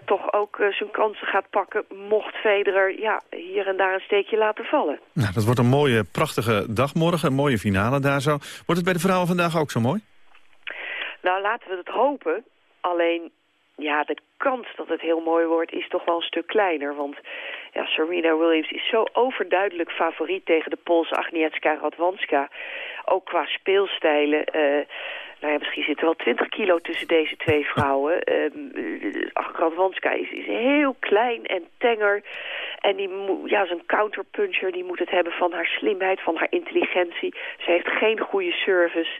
Speaker 21: toch ook zijn kansen gaat pakken... mocht Federer ja, hier en daar een steekje laten vallen.
Speaker 3: Nou, dat wordt een mooie, prachtige dag morgen, een mooie finale daar zo. Wordt het bij de vrouwen vandaag ook zo mooi?
Speaker 21: Nou, laten we het hopen. Alleen, ja, de kans dat het heel mooi wordt is toch wel een stuk kleiner. Want ja, Serena Williams is zo overduidelijk favoriet tegen de Poolse Agnieszka Radwanska. Ook qua speelstijlen. Uh, nou ja, misschien zit er wel 20 kilo tussen deze twee vrouwen. Uh, Radwanska is, is heel klein en tenger. En die ja, zo'n counterpuncher die moet het hebben van haar slimheid, van haar intelligentie. Ze heeft geen goede service.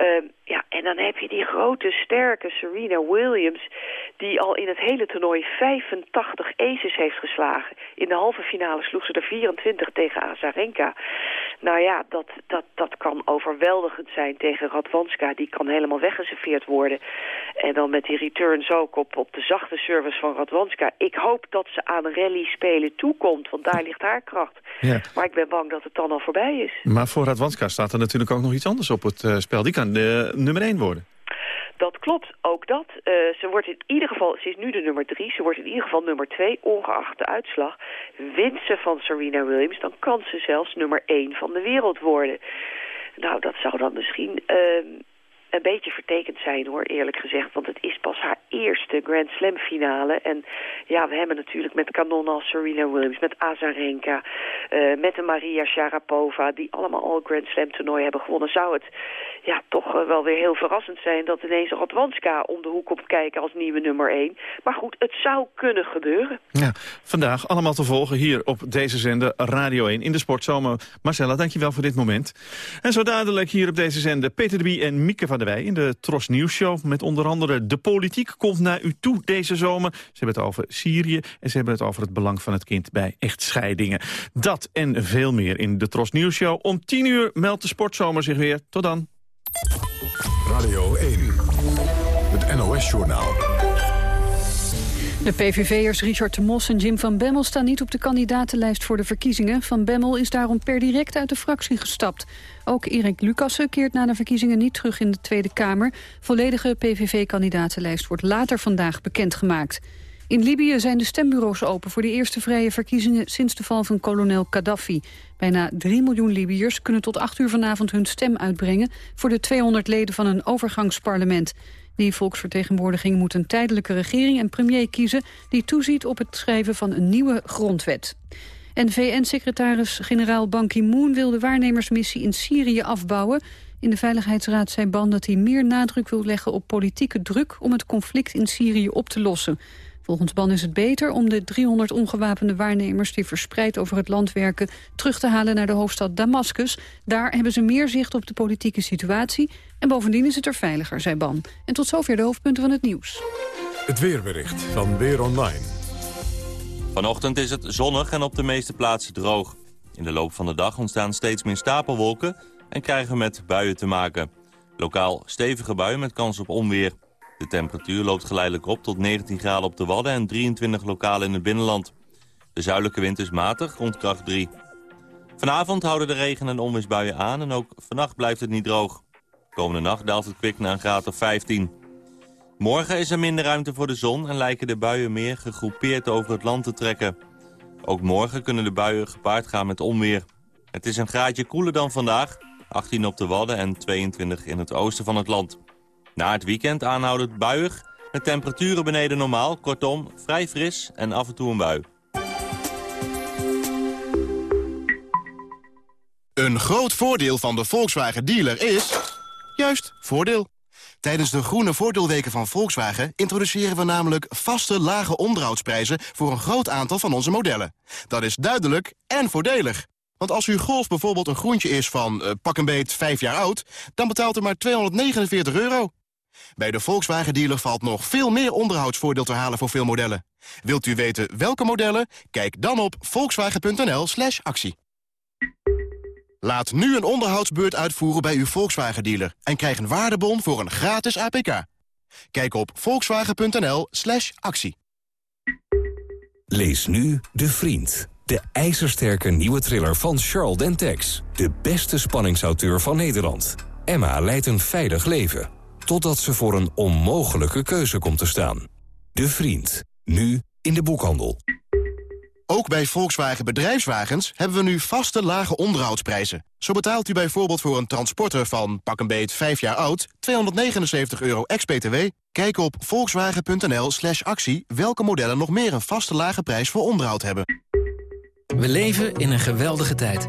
Speaker 21: Uh, ja, en dan heb je die grote, sterke Serena Williams... die al in het hele toernooi 85 aces heeft geslagen. In de halve finale sloeg ze er 24 tegen Azarenka. Nou ja, dat, dat, dat kan overweldigend zijn tegen Radwanska. Die kan helemaal weggeserveerd worden. En dan met die returns ook op, op de zachte service van Radwanska. Ik hoop dat ze aan rally spelen toekomt, want daar ligt haar kracht. Ja. Maar ik ben bang dat het dan al voorbij is.
Speaker 3: Maar voor Radwanska staat er natuurlijk ook nog iets anders op het uh, spel. Die kan de nummer 1 worden.
Speaker 21: Dat klopt, ook dat. Uh, ze wordt in ieder geval, ze is nu de nummer drie, ze wordt in ieder geval nummer twee, ongeacht de uitslag. Wint ze van Serena Williams, dan kan ze zelfs nummer één van de wereld worden. Nou, dat zou dan misschien uh, een beetje vertekend zijn hoor, eerlijk gezegd. Want het is pas haar eerste Grand Slam finale. En ja, we hebben natuurlijk met kanon als Serena Williams, met Azarenka, uh, met de Maria Sharapova... die allemaal al Grand Slam toernooi hebben gewonnen. Zou het ja, toch uh, wel weer heel verrassend zijn dat ineens Radwanska om de hoek komt kijken als nieuwe nummer 1. Maar goed, het zou kunnen gebeuren.
Speaker 3: Ja, vandaag allemaal te volgen hier op deze zender Radio 1 in de Sportzomer. Marcella, dankjewel voor dit moment. En zo dadelijk hier op deze zender Peter de Bie en Mieke van der Wij in de Tros Nieuws Show. Met onder andere de politiek komt naar u toe deze zomer. Ze hebben het over Syrië en ze hebben het over het belang van het kind bij echtscheidingen. Dat en veel meer in de Tros Nieuws Show. Om 10 uur meldt de Sportzomer zich weer. Tot dan.
Speaker 1: Radio 1, het NOS-journaal.
Speaker 2: De PVV'ers Richard de Mos en Jim van Bemmel staan niet op de kandidatenlijst voor de verkiezingen. Van Bemmel is daarom per direct uit de fractie gestapt. Ook Erik Lucassen keert na de verkiezingen niet terug in de Tweede Kamer. Volledige PVV-kandidatenlijst wordt later vandaag bekendgemaakt. In Libië zijn de stembureaus open voor de eerste vrije verkiezingen sinds de val van kolonel Gaddafi. Bijna 3 miljoen Libiërs kunnen tot 8 uur vanavond hun stem uitbrengen voor de 200 leden van een overgangsparlement. Die volksvertegenwoordiging moet een tijdelijke regering en premier kiezen die toeziet op het schrijven van een nieuwe grondwet. En VN-secretaris-generaal Ban Ki-moon wil de waarnemersmissie in Syrië afbouwen. In de Veiligheidsraad zei Ban dat hij meer nadruk wil leggen op politieke druk om het conflict in Syrië op te lossen. Volgens Ban is het beter om de 300 ongewapende waarnemers... die verspreid over het land werken, terug te halen naar de hoofdstad Damascus. Daar hebben ze meer zicht op de politieke situatie... en bovendien is het er veiliger, zei Ban. En tot zover de hoofdpunten van het nieuws.
Speaker 1: Het weerbericht van Weer Online.
Speaker 22: Vanochtend is het zonnig en op de meeste plaatsen droog. In de loop van de dag ontstaan steeds meer stapelwolken... en krijgen we met buien te maken. Lokaal stevige buien met kans op onweer. De temperatuur loopt geleidelijk op tot 19 graden op de Wadden en 23 lokaal in het binnenland. De zuidelijke wind is matig, rond kracht 3. Vanavond houden de regen- en onweersbuien aan en ook vannacht blijft het niet droog. Komende nacht daalt het kwik naar een graad of 15. Morgen is er minder ruimte voor de zon en lijken de buien meer gegroepeerd over het land te trekken. Ook morgen kunnen de buien gepaard gaan met onweer. Het is een graadje koeler dan vandaag, 18 op de Wadden en 22 in het oosten van het land. Na het weekend aanhoudend buiig, met temperaturen beneden normaal. Kortom, vrij fris en af en toe een bui.
Speaker 23: Een groot voordeel van de Volkswagen dealer is... juist, voordeel. Tijdens de groene voordeelweken van Volkswagen introduceren we namelijk vaste lage onderhoudsprijzen voor een groot aantal van onze modellen. Dat is duidelijk en voordelig. Want als uw Golf bijvoorbeeld een groentje is van uh, pak een beet 5 jaar oud, dan betaalt u maar 249 euro. Bij de Volkswagen dealer valt nog veel meer onderhoudsvoordeel te halen voor veel modellen. Wilt u weten welke modellen? Kijk dan op volkswagen.nl slash actie. Laat nu een onderhoudsbeurt uitvoeren bij uw Volkswagen dealer... en krijg een waardebon voor een gratis APK. Kijk op volkswagen.nl slash actie.
Speaker 24: Lees nu De Vriend. De ijzersterke nieuwe thriller van Charles Dentex. De beste spanningsauteur van Nederland. Emma leidt een veilig leven totdat ze voor een onmogelijke keuze komt te staan. De Vriend. Nu in de boekhandel.
Speaker 23: Ook bij Volkswagen Bedrijfswagens hebben we nu vaste lage onderhoudsprijzen. Zo betaalt u bijvoorbeeld voor een transporter van pak een beet 5 jaar oud... 279 euro ex-BTW. Kijk op volkswagen.nl slash actie welke modellen nog meer een vaste lage prijs voor onderhoud hebben.
Speaker 25: We leven in een geweldige tijd.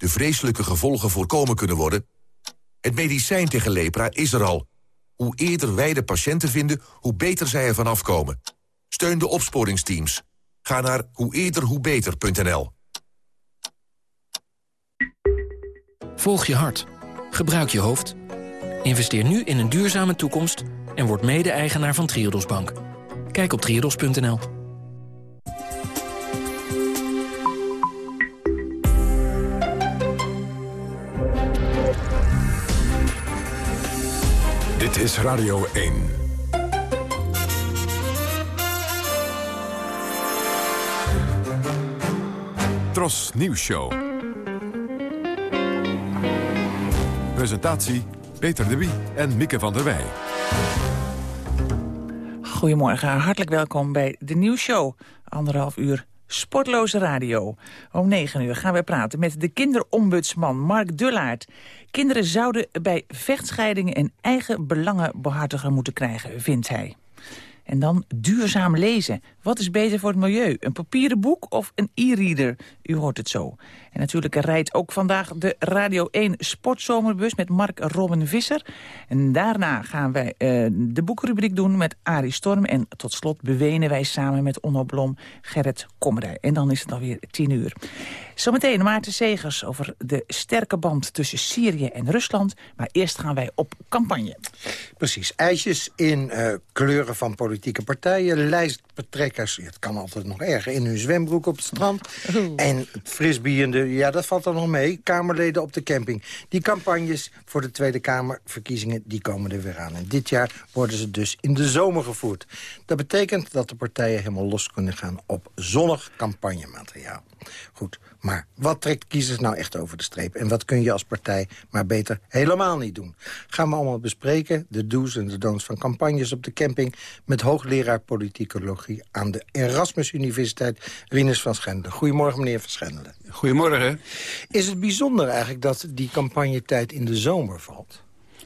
Speaker 24: de vreselijke gevolgen voorkomen kunnen worden? Het medicijn tegen lepra is er al. Hoe eerder wij de patiënten vinden, hoe beter zij ervan afkomen. Steun de opsporingsteams. Ga naar hoe.
Speaker 25: Volg je hart. Gebruik je hoofd. Investeer nu in een duurzame toekomst en word mede-eigenaar van Triodos Bank. Kijk op triodos.nl.
Speaker 1: Dit is Radio 1. Tros Nieuws Show. Presentatie Peter de Wie en Mieke van der Wij.
Speaker 26: Goedemorgen, hartelijk welkom bij de nieuwsshow. Anderhalf uur Sportloze Radio. Om negen uur gaan we praten met de kinderombudsman Mark Dullaert. Kinderen zouden bij vechtscheidingen en eigen belangen behartiger moeten krijgen, vindt hij. En dan duurzaam lezen. Wat is beter voor het milieu? Een papieren boek of een e-reader? U hoort het zo. En natuurlijk rijdt ook vandaag de Radio 1 Sportzomerbus met Mark Robin Visser. En daarna gaan wij uh, de boekrubriek doen met Arie Storm. En tot slot bewenen wij samen met Onno Blom Gerrit Kommerij. En dan is het alweer tien uur. Zometeen Maarten Segers over de sterke band tussen Syrië en Rusland. Maar eerst gaan wij op campagne.
Speaker 11: Precies. IJsjes in uh, kleuren van politieke partijen. Lijstbetrekkers, het kan altijd nog erger, in hun zwembroek op het strand. En het frisbiende ja, dat valt dan nog mee. Kamerleden op de camping. Die campagnes voor de Tweede Kamerverkiezingen, die komen er weer aan. En dit jaar worden ze dus in de zomer gevoerd. Dat betekent dat de partijen helemaal los kunnen gaan op zonnig campagnemateriaal. Goed, maar wat trekt kiezers nou echt over de streep? En wat kun je als partij maar beter helemaal niet doen? Gaan we allemaal bespreken, de do's en de don'ts van campagnes op de camping... met hoogleraar politicologie aan de Erasmus Universiteit, Rinus van Schendelen. Goedemorgen, meneer van Schendelen.
Speaker 27: Goedemorgen.
Speaker 11: Is het bijzonder eigenlijk dat die campagnetijd in de zomer valt?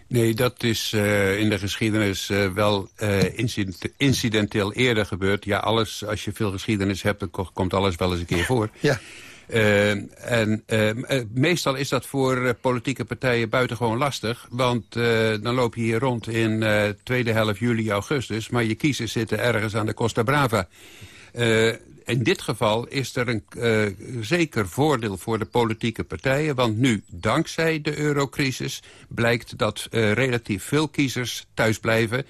Speaker 27: Nee, dat is uh, in de geschiedenis uh, wel uh, incident incidenteel eerder gebeurd. Ja, alles, als je veel geschiedenis hebt, dan komt alles wel eens een keer voor.
Speaker 11: Ja.
Speaker 27: En meestal is dat voor politieke partijen buitengewoon lastig. Want dan loop je hier rond in tweede helft juli, augustus... maar je kiezers zitten ergens aan de Costa Brava in dit geval is er een zeker voordeel voor de politieke partijen. Want nu, dankzij de eurocrisis, blijkt dat relatief veel kiezers thuis blijven.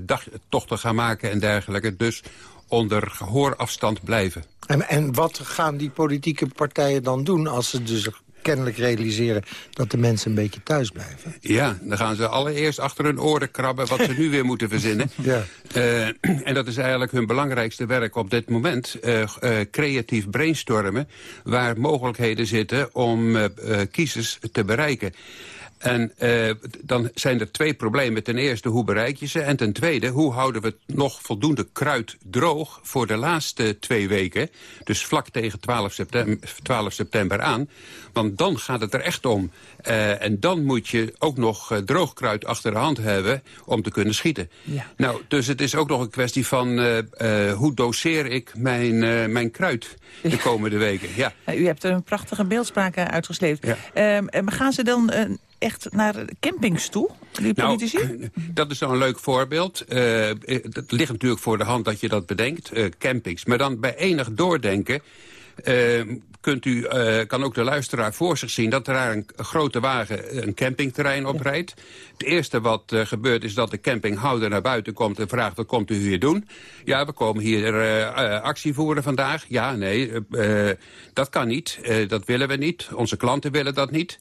Speaker 27: Dagtochten gaan maken en dergelijke. Dus onder gehoorafstand blijven.
Speaker 11: En, en wat gaan die politieke partijen dan doen als ze dus kennelijk realiseren dat de mensen een beetje thuis blijven.
Speaker 27: Ja, dan gaan ze allereerst achter hun oren krabben wat ze nu weer moeten verzinnen.
Speaker 11: Ja.
Speaker 27: Uh, en dat is eigenlijk hun belangrijkste werk op dit moment. Uh, uh, creatief brainstormen, waar mogelijkheden zitten om kiezers te bereiken. En uh, dan zijn er twee problemen. Ten eerste, hoe bereik je ze? En ten tweede, hoe houden we nog voldoende kruid droog... voor de laatste twee weken, dus vlak tegen 12 september, 12 september aan. Want dan gaat het er echt om. Uh, en dan moet je ook nog uh, droog kruid achter de hand hebben... om te kunnen schieten.
Speaker 26: Ja.
Speaker 27: Nou, dus het is ook nog een kwestie van... hoe doseer ik mijn, mijn kruid de komende weken. Ja.
Speaker 26: U hebt een prachtige beeldspraak uitgesleept.
Speaker 27: Ja.
Speaker 26: Ehm, gaan ze dan echt naar campings toe, die politici?
Speaker 27: Nou, dat is een leuk voorbeeld. Uh, het ligt natuurlijk voor de hand dat je dat bedenkt, uh, campings. Maar dan bij enig doordenken... Uh, kunt u, uh, kan ook de luisteraar voor zich zien... dat er daar een, grote wagen een campingterrein oprijdt. Het eerste wat uh, gebeurt is dat de campinghouder naar buiten komt... en vraagt, wat komt u hier doen? Ja, we komen hier uh, actie voeren vandaag. Ja, nee, dat kan niet. dat willen we niet. Onze klanten willen dat niet.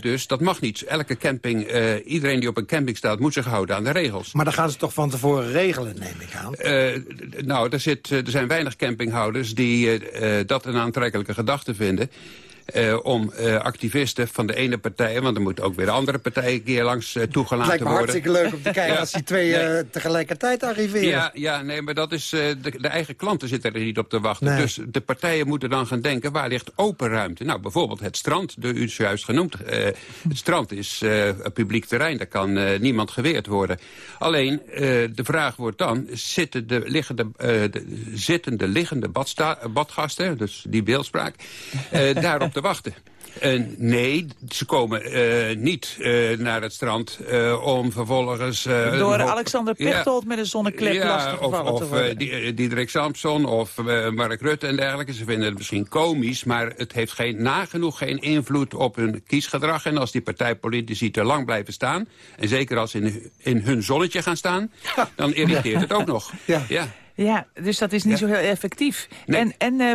Speaker 27: dus dat mag niet. Elke camping, iedereen die op een camping staat... moet zich houden aan de regels.
Speaker 11: Maar dan gaan ze toch van tevoren regelen, neem ik aan?
Speaker 27: nou, er, zit, er zijn weinig campinghouders die dat een aantrekkelijke gedachte vinden. Uh, om uh, activisten van de ene partij... want er moeten ook weer andere partijen een keer langs uh, toegelaten
Speaker 11: worden.
Speaker 27: Het
Speaker 11: lijkt me hartstikke leuk om te kijken als die twee nee. tegelijkertijd arriveren.
Speaker 27: Ja, ja, nee, maar dat is, de, de, eigen klanten zitten er niet op te wachten.
Speaker 11: Nee.
Speaker 27: Dus de partijen moeten dan gaan denken, waar ligt open ruimte? Nou, bijvoorbeeld het strand, de, u is juist genoemd. het strand is een publiek terrein, daar kan niemand geweerd worden. Alleen, de vraag wordt dan, zitten de, liggende, de, zittende liggende badgasten... dus die beeldspraak, daarop te wachten. Uh, nee, ze komen uh, niet uh, naar het strand om vervolgens...
Speaker 26: Door Alexander Pechtold ja, met een zonneklep
Speaker 27: ja, of,
Speaker 26: te worden.
Speaker 27: Of Diederik Samson of Mark Rutte en dergelijke. Ze vinden het misschien komisch, maar het heeft geen, nagenoeg geen invloed op hun kiesgedrag. En als die partijpolitici te lang blijven staan... en zeker als ze in, in hun zonnetje gaan staan, dan irriteert het ook nog.
Speaker 11: Ja.
Speaker 27: ja.
Speaker 26: Ja, dus dat is niet ja. zo heel effectief.
Speaker 27: Nee.
Speaker 26: En, en uh,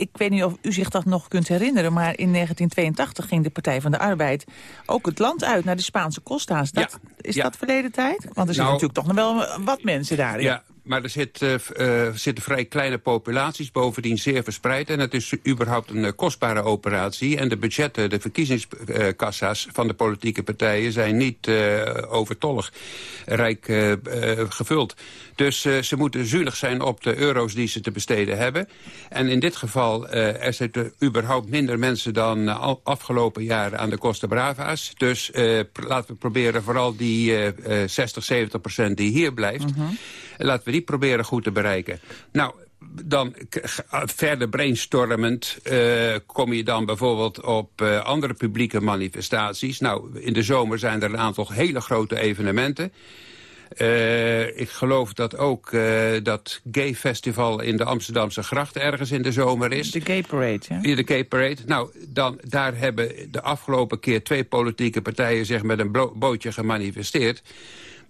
Speaker 26: ik weet niet of u zich dat nog kunt herinneren... maar in 1982 ging de Partij van de Arbeid ook het land uit... naar de Spaanse Costa's. Dat,
Speaker 27: ja.
Speaker 26: Is
Speaker 27: ja.
Speaker 26: dat verleden tijd? Want er zitten
Speaker 27: nou,
Speaker 26: natuurlijk toch nog wel wat mensen daarin.
Speaker 27: Ja, maar er zit, uh, zitten vrij kleine populaties, bovendien zeer verspreid. En het is überhaupt een kostbare operatie. En de budgetten, de verkiezingskassa's van de politieke partijen... zijn niet overtollig rijk gevuld. Dus ze moeten zuinig zijn op de euro's die ze te besteden hebben. En in dit geval, er zitten überhaupt minder mensen... dan afgelopen jaren aan de Costa Brava's. Dus laten we proberen vooral die 60, 70 procent die hier blijft... Mhm. Laten we die proberen goed te bereiken. Nou, dan verder brainstormend uh, kom je dan bijvoorbeeld op uh, andere publieke manifestaties. Nou, in de zomer zijn er een aantal hele grote evenementen. Uh, ik geloof dat ook dat gay festival in de Amsterdamse gracht ergens in de zomer is.
Speaker 26: De Gay Parade, ja.
Speaker 27: De Gay Parade. Nou, dan, daar hebben de afgelopen keer twee politieke partijen zich met een bootje gemanifesteerd.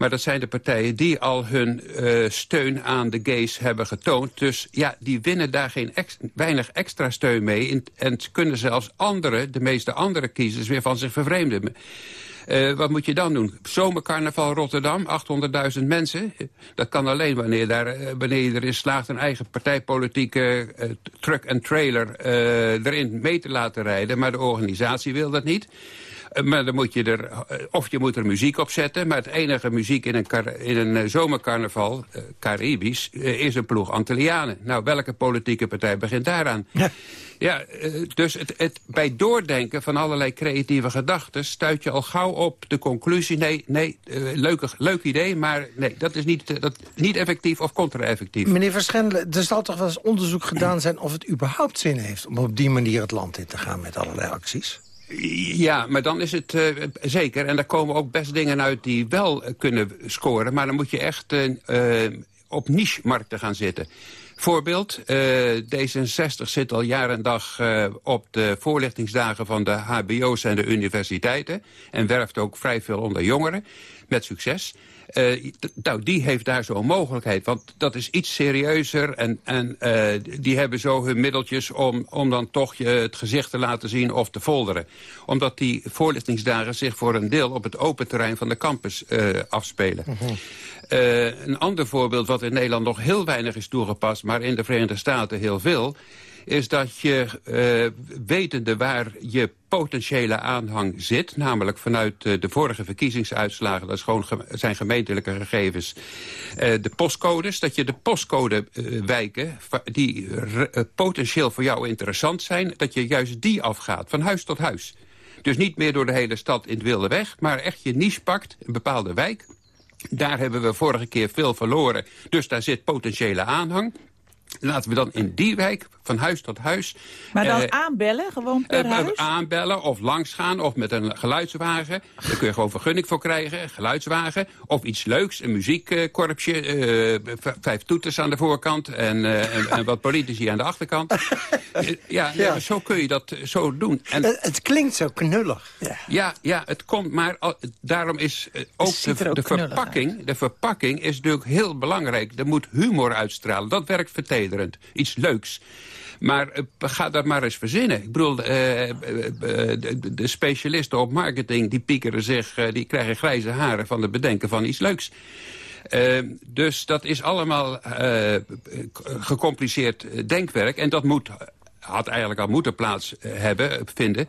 Speaker 27: Maar dat zijn de partijen die al hun uh, steun aan de gays hebben getoond. Dus ja, die winnen daar geen ex weinig extra steun mee. En kunnen zelfs andere, de meeste andere kiezers weer van zich vervreemden. Uh, wat moet je dan doen? Zomercarnaval Rotterdam, 800.000 mensen. Dat kan alleen wanneer, daar, uh, wanneer je erin slaagt... een eigen partijpolitieke uh, truck en trailer erin mee te laten rijden. Maar de organisatie wil dat niet. Eh, maar dan moet je er, eh, of je moet er muziek op zetten. Maar het enige muziek in een, in een eh, zomercarnaval, uh, Caribisch, is een ploeg Antillianen. Nou, welke politieke partij begint daaraan? Ja. Ja, dus het, het, bij doordenken van allerlei creatieve gedachten... stuit je al gauw op de conclusie... nee, nee leuk, leuk idee, maar nee, dat is niet, dat, niet effectief of contra-effectief.
Speaker 11: Meneer Verschendelen, er zal toch wel eens onderzoek gedaan zijn... of het überhaupt zin heeft om op die manier het land in te gaan met allerlei acties?
Speaker 27: Ja, maar dan is het uh, zeker. En daar komen ook best dingen uit die wel kunnen scoren. Maar dan moet je echt uh, op niche-markten gaan zitten. Voorbeeld, D66 zit al jaar en dag op de voorlichtingsdagen van de hbo's en de universiteiten. En werft ook vrij veel onder jongeren, met succes. Uh, nou, die heeft daar zo'n mogelijkheid. Want dat is iets serieuzer. En, en uh, die hebben zo hun middeltjes om, om dan toch je het gezicht te laten zien of te folderen. Omdat die voorlichtingsdagen zich voor een deel op het open terrein van de campus uh, afspelen. Mhm. een ander voorbeeld wat in Nederland nog heel weinig is toegepast... maar in de Verenigde Staten heel veel is dat je, uh, wetende waar je potentiële aanhang zit... namelijk vanuit uh, de vorige verkiezingsuitslagen... dat gewoon ge zijn gemeentelijke gegevens... Uh, de postcodes, dat je de postcodewijken... die potentieel voor jou interessant zijn... dat je juist die afgaat, van huis tot huis. Dus niet meer door de hele stad in het wilde weg... maar echt je niche pakt, een bepaalde wijk... Daar hebben we vorige keer veel verloren. Dus daar zit potentiële aanhang. Laten we dan in die wijk van huis tot huis.
Speaker 26: Maar dan uh, aanbellen, gewoon per uh, huis?
Speaker 27: Aanbellen of langsgaan of met een geluidswagen. Daar kun je gewoon vergunning voor krijgen, geluidswagen. Of iets leuks, een muziekkorpsje, uh, vijf toeters aan de voorkant en, en, en, wat politici aan de achterkant. ja, ja. zo kun je dat zo doen.
Speaker 11: En, het klinkt zo knullig.
Speaker 27: Ja, ja, ja het komt, maar al, daarom is ook, de, ook de verpakking, de verpakking is natuurlijk heel belangrijk. Er moet humor uitstralen, dat werkt Iets leuks. Maar uh, ga dat maar eens verzinnen. Ik bedoel, uh, de, de, specialisten op marketing... die piekeren zich, die krijgen grijze haren van het bedenken van iets leuks. dus dat is allemaal gecompliceerd denkwerk. En dat moet had eigenlijk al moeten plaats hebben, vinden.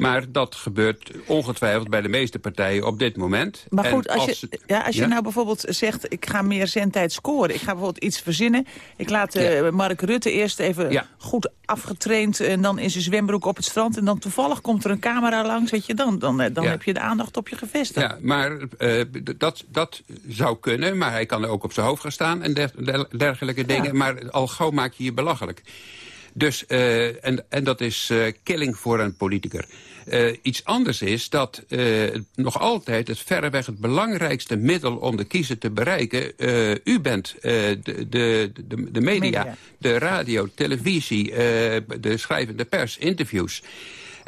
Speaker 27: Maar dat gebeurt ongetwijfeld bij de meeste partijen op dit moment.
Speaker 26: Maar goed, als, je, ja, als je nou bijvoorbeeld zegt... ik ga meer zendtijd scoren, ik ga bijvoorbeeld iets verzinnen... ik laat uh, Mark Rutte eerst even goed afgetraind... en dan in zijn zwembroek op het strand... en dan toevallig komt er een camera langs, weet je... dan, dan, eh, dan heb je de aandacht op je gevestigd.
Speaker 27: Ja, maar uh, dat, dat zou kunnen, maar hij kan er ook op zijn hoofd gaan staan... en dergelijke dingen, maar al gauw maak je je belachelijk. Dus, uh, en, en dat is uh, killing voor een politicus. Uh, iets anders is dat nog altijd het verreweg het belangrijkste middel om de kiezer te bereiken u bent. de, de, de, de media, media, de radio, televisie, de schrijvende pers, interviews.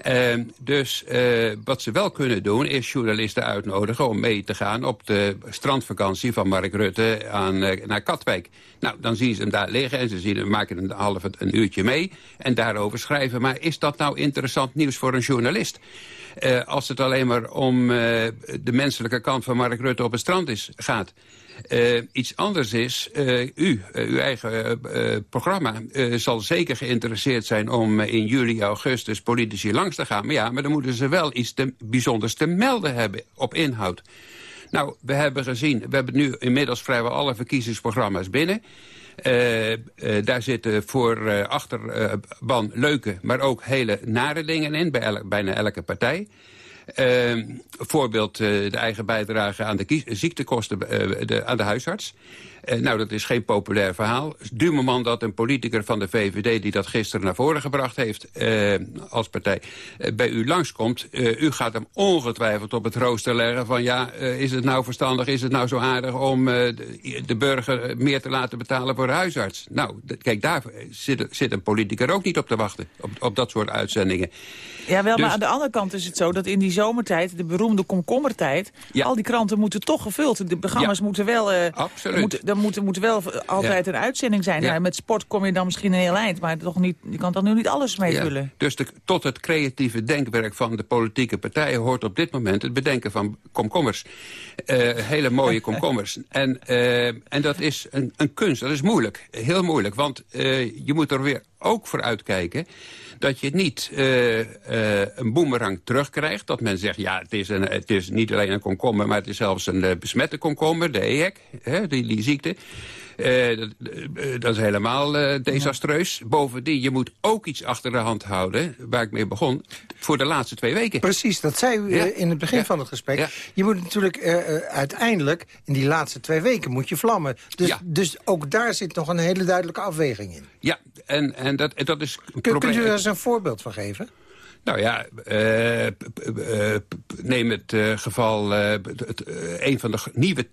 Speaker 27: Uh, dus uh, wat ze wel kunnen doen is journalisten uitnodigen om mee te gaan op de strandvakantie van Mark Rutte aan, uh, naar Katwijk. Nou, dan zien ze hem daar liggen en ze zien hem, maken een half een uurtje mee en daarover schrijven. Maar is dat nou interessant nieuws voor een journalist? Uh, als het alleen maar om de menselijke kant van Mark Rutte op het strand is, gaat. Uh, iets anders is, uh, u, uh, uw eigen programma, zal zeker geïnteresseerd zijn om in juli, augustus politici langs te gaan. Maar ja, maar dan moeten ze wel iets bijzonders te melden hebben op inhoud. Nou, we hebben gezien, we hebben nu inmiddels vrijwel alle verkiezingsprogramma's binnen. Daar zitten voor uh, achterban leuke, maar ook hele nare dingen in, bij bijna elke partij. Uh, voorbeeld uh, de eigen bijdrage aan de ziektekosten uh, de, aan de huisarts. Uh, nou, dat is geen populair verhaal. Du moment dat een politicus van de VVD... die dat gisteren naar voren gebracht heeft uh, als partij... Uh, bij u langskomt, u gaat hem ongetwijfeld op het rooster leggen... van ja, is het nou verstandig, is het nou zo aardig... om de, de, burger meer te laten betalen voor de huisarts? Nou, kijk, daar zit, zit een politicus ook niet op te wachten... op, op dat soort uitzendingen.
Speaker 26: Ja, wel, dus, maar aan de andere kant is het zo dat in die zomertijd... de beroemde komkommertijd, ja. al die kranten moeten toch gevuld. De programma's ja. moeten wel...
Speaker 27: Absoluut.
Speaker 26: Moeten, er moet, moet wel altijd ja. een uitzending zijn. Ja. met sport kom je dan misschien een heel eind, maar toch niet, je kan dan nu niet alles mee vullen.
Speaker 27: Dus de, tot het creatieve denkwerk van de politieke partijen hoort op dit moment het bedenken van komkommers. Uh, hele mooie komkommers. En, uh, en dat is een, een kunst, dat is moeilijk. Heel moeilijk, want uh, je moet er weer ook voor uitkijken dat je niet uh, uh, een boemerang terugkrijgt. Dat men zegt, ja, het is, een, het is niet alleen een komkommer... maar het is zelfs een uh, besmette komkommer, de EHEC, hè, die, die ziekte. Uh, dat, dat, is helemaal uh, desastreus. Ja. Bovendien, je moet ook iets achter de hand houden, waar ik mee begon, voor de laatste twee weken.
Speaker 11: Precies, dat zei u ja. in het begin ja. van het gesprek. Je moet natuurlijk uiteindelijk, in die laatste twee weken, moet je vlammen. Dus, dus ook daar zit nog een hele duidelijke afweging in.
Speaker 27: Ja, en, en dat, dat is...
Speaker 11: Kun, kunt u er eens een voorbeeld van geven?
Speaker 27: Nou ja, uh, neem het uh, geval, uh, het, een van de nieuwe,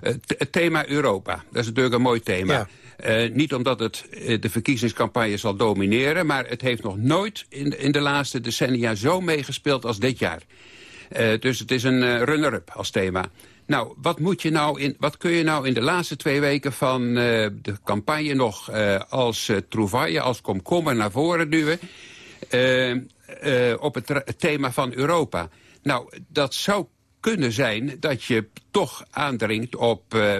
Speaker 27: het thema Europa. Dat is natuurlijk een mooi thema. Ja. niet omdat het de verkiezingscampagne zal domineren... maar het heeft nog nooit in, in de laatste decennia zo meegespeeld als dit jaar. dus het is een runner-up als thema. Nou, wat, moet je nou in, wat kun je nou in de laatste twee weken van de campagne nog als trouvaille, als komkommer naar voren duwen... Uh, op het thema van Europa. Nou, dat zou kunnen zijn dat je toch aandringt op... Uh,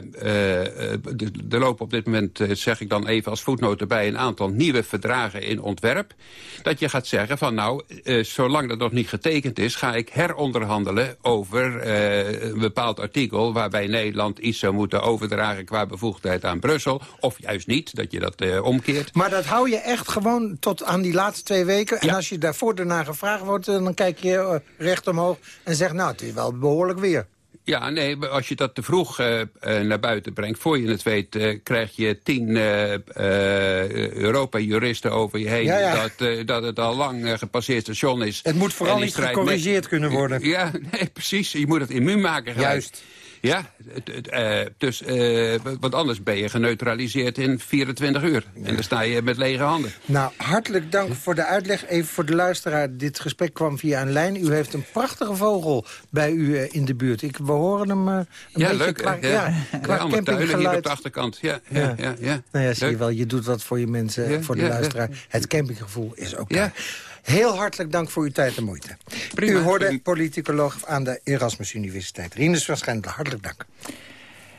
Speaker 27: er lopen op dit moment, uh, zeg ik dan even als voetnoot erbij... een aantal nieuwe verdragen in ontwerp. Dat je gaat zeggen van nou, zolang dat nog niet getekend is... ga ik heronderhandelen over een bepaald artikel... waarbij Nederland iets zou moeten overdragen qua bevoegdheid aan Brussel. Of juist niet, dat je dat omkeert.
Speaker 11: Maar dat hou je echt gewoon tot aan die laatste twee weken. En ja. als je daarvoor daarna gevraagd wordt, dan kijk je recht omhoog... en zegt nou, het is wel behoorlijk weer.
Speaker 27: Ja, nee, als je dat te vroeg uh, uh, naar buiten brengt... voor je het weet, uh, krijg je tien Europa-juristen over je heen... Ja, ja. Dat, dat het al lang gepasseerd station is.
Speaker 11: Het moet vooral niet gecorrigeerd met... kunnen worden.
Speaker 27: Ja, nee, precies. Je moet het immuun maken. Gelijk.
Speaker 11: Juist.
Speaker 27: Ja, uh, dus, uh, want anders ben je geneutraliseerd in 24 uur. En dan sta je met lege handen.
Speaker 11: Nou, hartelijk dank voor de uitleg. Even voor de luisteraar, dit gesprek kwam via een lijn. U heeft een prachtige vogel bij u uh, in de buurt. Ik, we horen hem een
Speaker 27: ja,
Speaker 11: beetje
Speaker 27: leuk,
Speaker 11: qua,
Speaker 27: ja,
Speaker 11: ja,
Speaker 27: qua ja, campinggeluid. hier op de achterkant. Ja, ja, ja. ja,
Speaker 11: Nou ja, zie je wel, je doet wat voor je mensen, voor de luisteraar. Het campinggevoel is ook daar. Heel hartelijk dank voor uw tijd en moeite.
Speaker 27: Prima.
Speaker 11: U hoorde politicoloog aan de Erasmus Universiteit. Rinus waarschijnlijk hartelijk dank.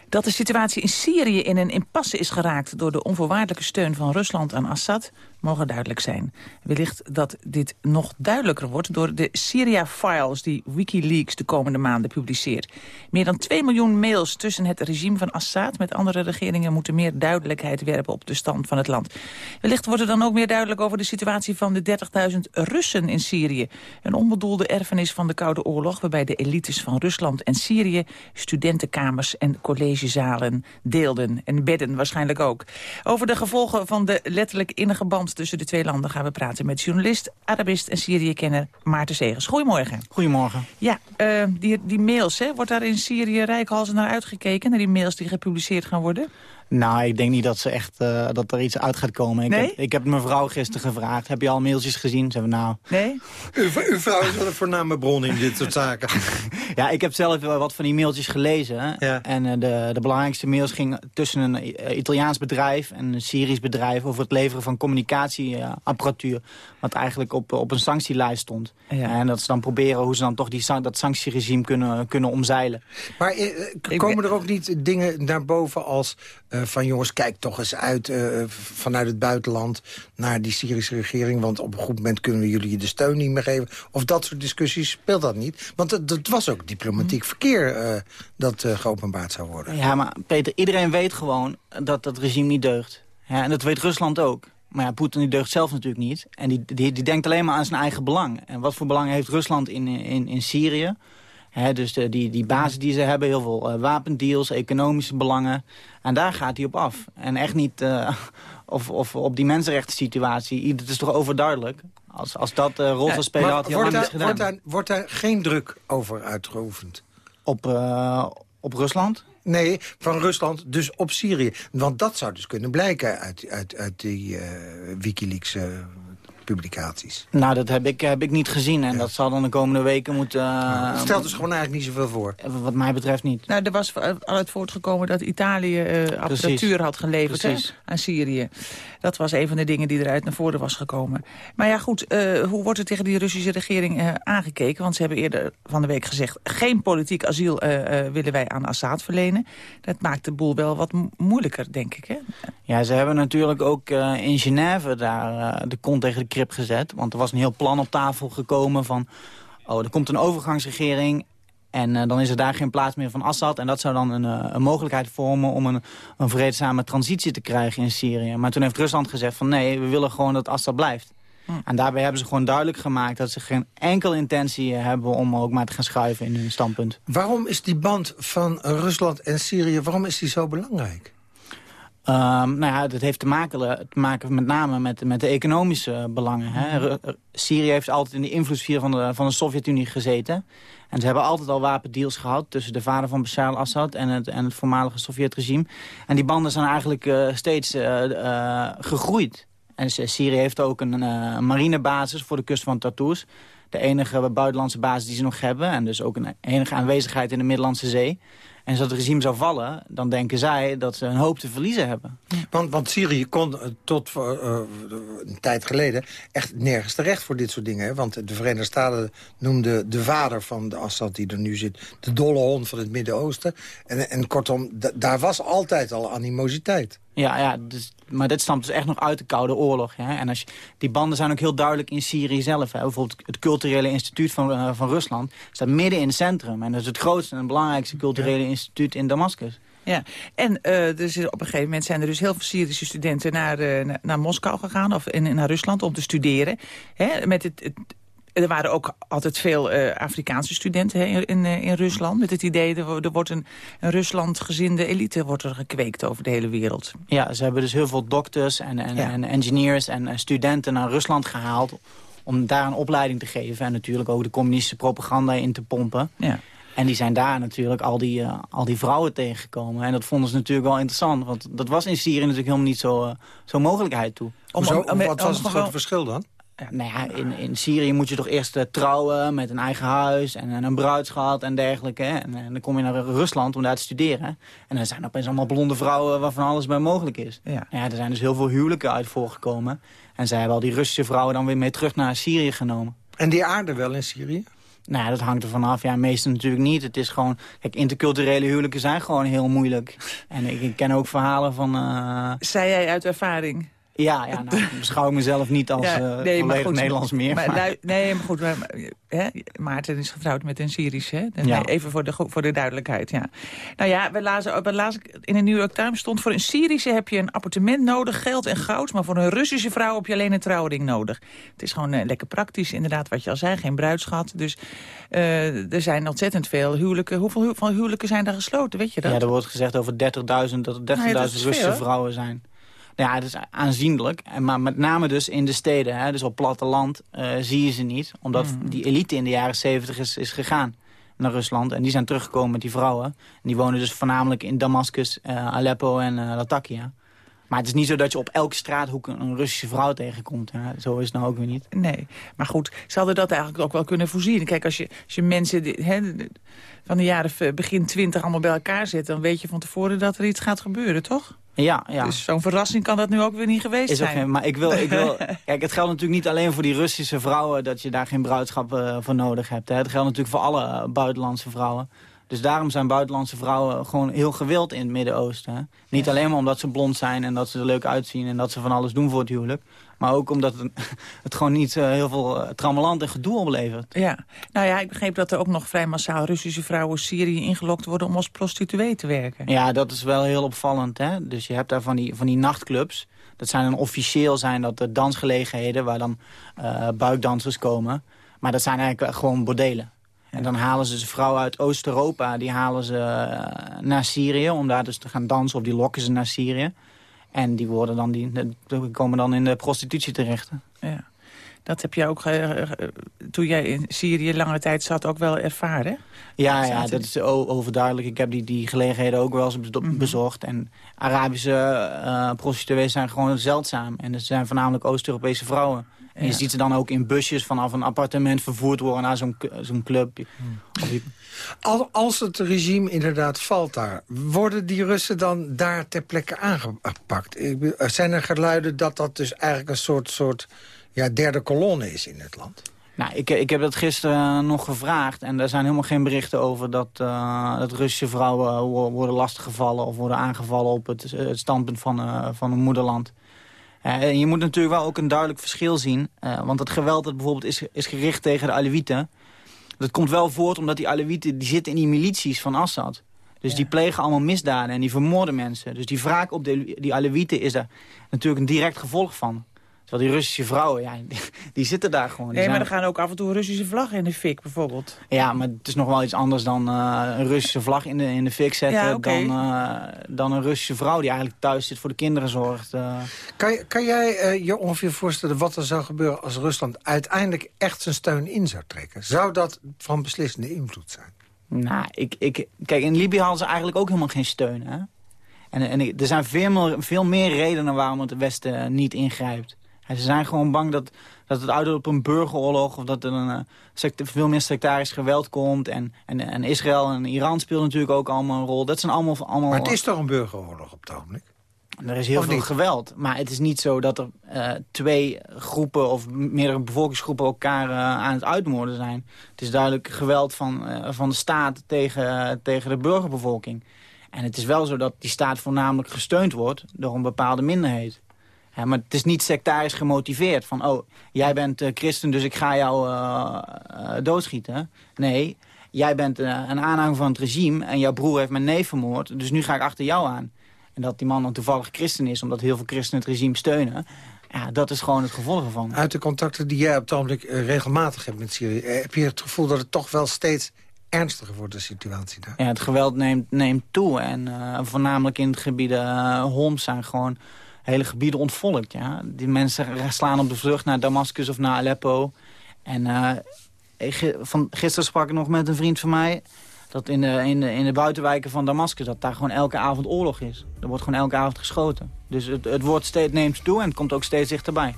Speaker 26: Dat de situatie in Syrië in een impasse is geraakt... door de onvoorwaardelijke steun van Rusland aan Assad mogen duidelijk zijn. Wellicht dat dit nog duidelijker wordt door de Syria-files... die Wikileaks de komende maanden publiceert. Meer dan 2 miljoen mails tussen het regime van Assad... met andere regeringen moeten meer duidelijkheid werpen op de stand van het land. Wellicht wordt er dan ook meer duidelijk over de situatie van de 30.000 Russen in Syrië. Een onbedoelde erfenis van de Koude Oorlog... waarbij de elites van Rusland en Syrië studentenkamers en collegezalen deelden. En bedden waarschijnlijk ook. Over de gevolgen van de letterlijk innige band tussen de twee landen gaan we praten met journalist, Arabist en Syrië-kenner Maarten Segers. Goedemorgen.
Speaker 28: Goedemorgen.
Speaker 26: Ja, uh, die, die mails, hè, wordt daar in Syrië rijkhalzen naar uitgekeken, naar die mails die gepubliceerd gaan worden?
Speaker 28: Nou, ik denk niet dat, ze echt, uh, dat er iets uit gaat komen. Ik,
Speaker 26: nee?
Speaker 28: heb, ik heb mijn vrouw gisteren gevraagd. Heb je al mailtjes gezien? Ze hebben nou...
Speaker 26: Nee?
Speaker 11: Uw, uw vrouw is wel een voorname bron in dit soort zaken.
Speaker 28: ja, ik heb zelf wel wat van die mailtjes gelezen. Ja. En uh, de, de belangrijkste mails gingen tussen een Italiaans bedrijf... en een Syrisch bedrijf over het leveren van communicatieapparatuur. wat eigenlijk op, op een sanctielijst stond. Ja. En dat ze dan proberen hoe ze dan toch die, dat sanctieregime kunnen, kunnen omzeilen.
Speaker 11: Maar uh, komen er ook niet dingen naar boven als... Uh, van jongens, kijk toch eens uit uh, vanuit het buitenland... naar die Syrische regering, want op een goed moment kunnen we jullie de steun niet meer geven. Of dat soort discussies speelt dat niet. Want het was ook diplomatiek verkeer uh, dat geopenbaard zou worden.
Speaker 28: Ja, maar Peter, iedereen weet gewoon dat dat regime niet deugt. Ja, en dat weet Rusland ook. Maar ja, Poetin die deugt zelf natuurlijk niet. En die, die, die denkt alleen maar aan zijn eigen belang. En wat voor belang heeft Rusland in, in, in Syrië? He, dus de, die, die basis die ze hebben, heel veel uh, wapendeals, economische belangen. En daar gaat hij op af. En echt niet uh, of, of op die mensenrechten situatie. Het is toch overduidelijk. Als, als dat uh, rol zou spelen, had hij
Speaker 11: wordt, daar, wordt daar geen druk over uitgeoefend?
Speaker 28: Op, op Rusland?
Speaker 11: Nee, van Rusland, dus op Syrië. Want dat zou dus kunnen blijken uit, uit, uit die Wikileaks publicaties.
Speaker 28: Nou, dat heb ik, heb ik niet gezien. En ja. dat zal dan de komende weken moeten... Uh,
Speaker 11: stelt dus gewoon eigenlijk niet zoveel voor.
Speaker 28: Wat mij betreft niet.
Speaker 26: Nou, er was al uit voortgekomen dat Italië uh, apparatuur had geleverd hè, aan Syrië. Dat was een van de dingen die eruit naar voren was gekomen. Maar ja, goed, uh, hoe wordt er tegen die Russische regering uh, aangekeken? Want ze hebben eerder van de week gezegd... geen politiek asiel willen wij aan Assad verlenen. Dat maakt de boel wel wat moeilijker, denk ik, hè?
Speaker 28: Ja, ze hebben natuurlijk ook in Genève daar de kont tegen de krip gezet. Want er was een heel plan op tafel gekomen van... oh, er komt een overgangsregering en uh, dan is er daar geen plaats meer van Assad. En dat zou dan een, uh, een mogelijkheid vormen om een, een vreedzame transitie te krijgen in Syrië. Maar toen heeft Rusland gezegd van nee, we willen gewoon dat Assad blijft. Hm. En daarbij hebben ze gewoon duidelijk gemaakt dat ze geen enkel intentie hebben om ook maar te gaan schuiven in hun standpunt.
Speaker 11: Waarom is die band van Rusland en Syrië, waarom is die zo belangrijk?
Speaker 28: Um, nou ja, dat heeft te maken, te maken met name met, met de economische belangen. Hè. Syrië heeft altijd in de invloedssfeer van de, van de Sovjet-Unie gezeten. En ze hebben altijd al wapendeals gehad tussen de vader van Bashar al-Assad en het, en het voormalige Sovjet-regime. En die banden zijn eigenlijk uh, steeds uh, uh, gegroeid. En Syrië heeft ook een marinebasis voor de kust van Tartus. De enige buitenlandse basis die ze nog hebben. En dus ook een enige aanwezigheid in de Middellandse Zee. En als het regime zou vallen, dan denken zij dat ze een hoop te verliezen hebben.
Speaker 11: Want, want Syrië kon tot uh, een tijd geleden echt nergens terecht voor dit soort dingen. Hè? Want de Verenigde Staten noemde de vader van de Assad die er nu zit... de dolle hond van het Midden-Oosten. En, en kortom, daar was altijd al animositeit.
Speaker 28: Ja, ja dus, maar dit stamt dus echt nog uit de Koude Oorlog. Hè? En als je, die banden zijn ook heel duidelijk in Syrië zelf. Hè? Bijvoorbeeld het culturele instituut van, uh, van Rusland staat midden in het centrum. En dat is het grootste en belangrijkste culturele ja. instituut in Damascus.
Speaker 26: Ja, en uh, dus op een gegeven moment zijn er dus heel veel Syrische studenten naar, uh, naar, naar Moskou gegaan of in, naar Rusland om te studeren. Hè, met het, het er waren ook altijd veel uh, Afrikaanse studenten hè, in, uh, in Rusland. Met het idee, er, er wordt een, een Rusland-gezinde elite wordt er gekweekt over de hele wereld.
Speaker 28: Ja, ze hebben dus heel veel dokters en, en, ja. en engineers en studenten naar Rusland gehaald... om daar een opleiding te geven en natuurlijk ook de communistische propaganda in te pompen. Ja. En die zijn daar natuurlijk al die, uh, al die vrouwen tegengekomen. En dat vonden ze natuurlijk wel interessant. Want dat was in Syrië natuurlijk helemaal niet zo, uh, zo mogelijkheid toe.
Speaker 11: Om, om, om, wat was het grote verschil dan?
Speaker 28: Nou ja, in, in Syrië moet je toch eerst uh, trouwen met een eigen huis en, en een bruidschat en dergelijke. En, en, dan kom je naar Rusland om daar te studeren. En dan zijn opeens allemaal blonde vrouwen waarvan alles bij mogelijk is. Ja. ja, er zijn dus heel veel huwelijken uit voorgekomen. En zij hebben al die Russische vrouwen dan weer mee terug naar Syrië genomen.
Speaker 11: En die aarden wel in Syrië?
Speaker 28: Nou ja, dat hangt er vanaf. Ja, meestal natuurlijk niet. Het is gewoon... Kijk, interculturele huwelijken zijn gewoon heel moeilijk. En ik, ik ken ook verhalen van... Uh...
Speaker 26: Zei jij uit ervaring?
Speaker 28: Ja, ja nou, ik beschouw mezelf niet als ja, nee, uh, volledig goed, Nederlands meer.
Speaker 26: Maar, maar. Nee, maar goed, maar, hè, Maarten is getrouwd met een Syrische. Ja. Even voor de, voor de duidelijkheid, ja. Nou ja, we lazen, we lazen in de New York Times stond... voor een Syrische heb je een appartement nodig, geld en goud... maar voor een Russische vrouw heb je alleen een trouwring nodig. Het is gewoon uh, lekker praktisch, inderdaad, wat je al zei. Geen bruidschat, dus uh, er zijn ontzettend veel huwelijken. Hoeveel van huwelijken zijn daar gesloten, weet je dat?
Speaker 28: Ja, er wordt gezegd over 30.000 dat er 30.000 nou ja, Russische vrouwen zijn. Nou ja, het is aanzienlijk. Maar met name dus in de steden, hè, dus op platteland, uh, zie je ze niet. Omdat mm. die elite in de jaren zeventig is, is gegaan. naar Rusland. En die zijn teruggekomen met die vrouwen. En die wonen dus voornamelijk in Damascus, Aleppo en Latakia. Maar het is niet zo dat je op elke straathoek een Russische vrouw tegenkomt. Hè? Zo is het nou ook weer niet.
Speaker 26: Nee, maar goed, ze hadden dat eigenlijk ook wel kunnen voorzien. Kijk, als je, als je mensen hè, van de jaren begin twintig allemaal bij elkaar zet... dan weet je van tevoren dat er iets gaat gebeuren, toch?
Speaker 28: Ja, ja.
Speaker 26: Dus zo'n verrassing kan dat nu ook weer niet geweest
Speaker 28: is
Speaker 26: zijn.
Speaker 28: Ook, maar ik wil, ik wil, kijk, het geldt natuurlijk niet alleen voor die Russische vrouwen... dat je daar geen bruidschap uh, voor nodig hebt. Hè. Het geldt natuurlijk voor alle uh, buitenlandse vrouwen. Dus daarom zijn buitenlandse vrouwen gewoon heel gewild in het Midden-Oosten. Niet alleen maar omdat ze blond zijn en dat ze er leuk uitzien... en dat ze van alles doen voor het huwelijk. Maar ook omdat het, het gewoon niet uh, heel veel uh, trammeland en gedoe oplevert.
Speaker 26: Ja, nou ja, ik begreep dat er ook nog vrij massaal Russische vrouwen Syrië ingelokt worden om als prostituee te werken.
Speaker 28: Ja, dat is wel heel opvallend. Hè? Dus je hebt daar van die, van die nachtclubs. Dat zijn dan officieel zijn dat de dansgelegenheden waar dan uh, buikdansers komen. Maar dat zijn eigenlijk gewoon bordelen. En dan halen ze vrouwen uit Oost-Europa, die halen ze uh, naar Syrië... om daar dus te gaan dansen, of die lokken ze naar Syrië. En die, worden dan die, die komen dan in de prostitutie terecht.
Speaker 26: Ja. Dat heb jij ook, uh, toen jij in Syrië lange tijd zat, ook wel ervaren?
Speaker 28: Ja, ja dat is overduidelijk. Ik heb die, die gelegenheden ook wel eens bezocht. En Arabische uh, prostituees zijn gewoon zeldzaam. En het zijn voornamelijk Oost-Europese vrouwen. En je ziet ze dan ook in busjes vanaf een appartement vervoerd worden naar zo'n zo'n club.
Speaker 11: Als, als het regime inderdaad valt daar, worden die Russen dan daar ter plekke aangepakt? Zijn er geluiden dat dat dus eigenlijk een soort, soort ja, derde kolonne is in het land?
Speaker 28: Nou, ik, ik heb dat gisteren nog gevraagd en er zijn helemaal geen berichten over dat, uh, dat Russische vrouwen worden lastiggevallen of worden aangevallen op het, het standpunt van, uh, van een moederland. Uh, en je moet natuurlijk wel ook een duidelijk verschil zien. Uh, want het geweld dat bijvoorbeeld is, is gericht tegen de Alewieten... dat komt wel voort omdat die Alewieten die zitten in die milities van Assad. Dus ja. die plegen allemaal misdaden en die vermoorden mensen. Dus die wraak op de, die Alewieten is daar natuurlijk een direct gevolg van. Terwijl die Russische vrouwen, ja, die, die zitten daar gewoon. Die
Speaker 26: nee, maar
Speaker 28: zijn...
Speaker 26: er gaan ook af en toe Russische vlaggen in de fik, bijvoorbeeld.
Speaker 28: Ja, maar het is nog wel iets anders dan uh, een Russische vlag in de, in de fik zetten...
Speaker 26: Ja, okay.
Speaker 28: dan, uh, dan een Russische vrouw die eigenlijk thuis zit voor de kinderen zorgt. Uh...
Speaker 11: Kan, kan jij je ongeveer voorstellen wat er zou gebeuren... als Rusland uiteindelijk echt zijn steun in zou trekken? Zou dat van beslissende invloed zijn?
Speaker 28: Nou, ik, ik, kijk, in Libië hadden ze eigenlijk ook helemaal geen steun, hè? En, en er zijn veel meer, veel meer redenen waarom het Westen niet ingrijpt. En ze zijn gewoon bang dat, dat het uitloopt op een burgeroorlog... of dat er een, uh, veel meer sectarisch geweld komt. En, en, en Israël en Iran speelt natuurlijk ook allemaal een rol. Dat zijn allemaal... allemaal
Speaker 11: maar het is toch een burgeroorlog op het ogenblik?
Speaker 28: Er is heel of veel niet? geweld. Maar het is niet zo dat er uh, twee groepen of meerdere bevolkingsgroepen elkaar uh, aan het uitmoorden zijn. Het is duidelijk geweld van, uh, van de staat tegen, tegen de burgerbevolking. En het is wel zo dat die staat voornamelijk gesteund wordt door een bepaalde minderheid. Ja, maar het is niet sectarisch gemotiveerd. Van, oh, jij bent uh, christen, dus ik ga jou uh, uh, doodschieten. Nee, jij bent een aanhanger van het regime... en jouw broer heeft mijn neef vermoord, dus nu ga ik achter jou aan. En dat die man dan toevallig christen is... omdat heel veel christenen het regime steunen... Ja, dat is gewoon het gevolg ervan.
Speaker 11: Uit de contacten die jij op het ogenblik regelmatig hebt met Syrië... heb je het gevoel dat het toch wel steeds ernstiger wordt, de situatie daar?
Speaker 28: Ja, het geweld neemt, neemt toe. En voornamelijk in het gebied Homs zijn gewoon hele gebieden ontvolkt. Ja. Die mensen slaan op de vlucht naar Damascus of naar Aleppo. En uh, van, gisteren sprak ik nog met een vriend van mij... dat in de, in, de, buitenwijken van Damascus... dat daar gewoon elke avond oorlog is. Er wordt gewoon elke avond geschoten. Dus het, het wordt steeds neemt toe en het komt ook steeds dichterbij.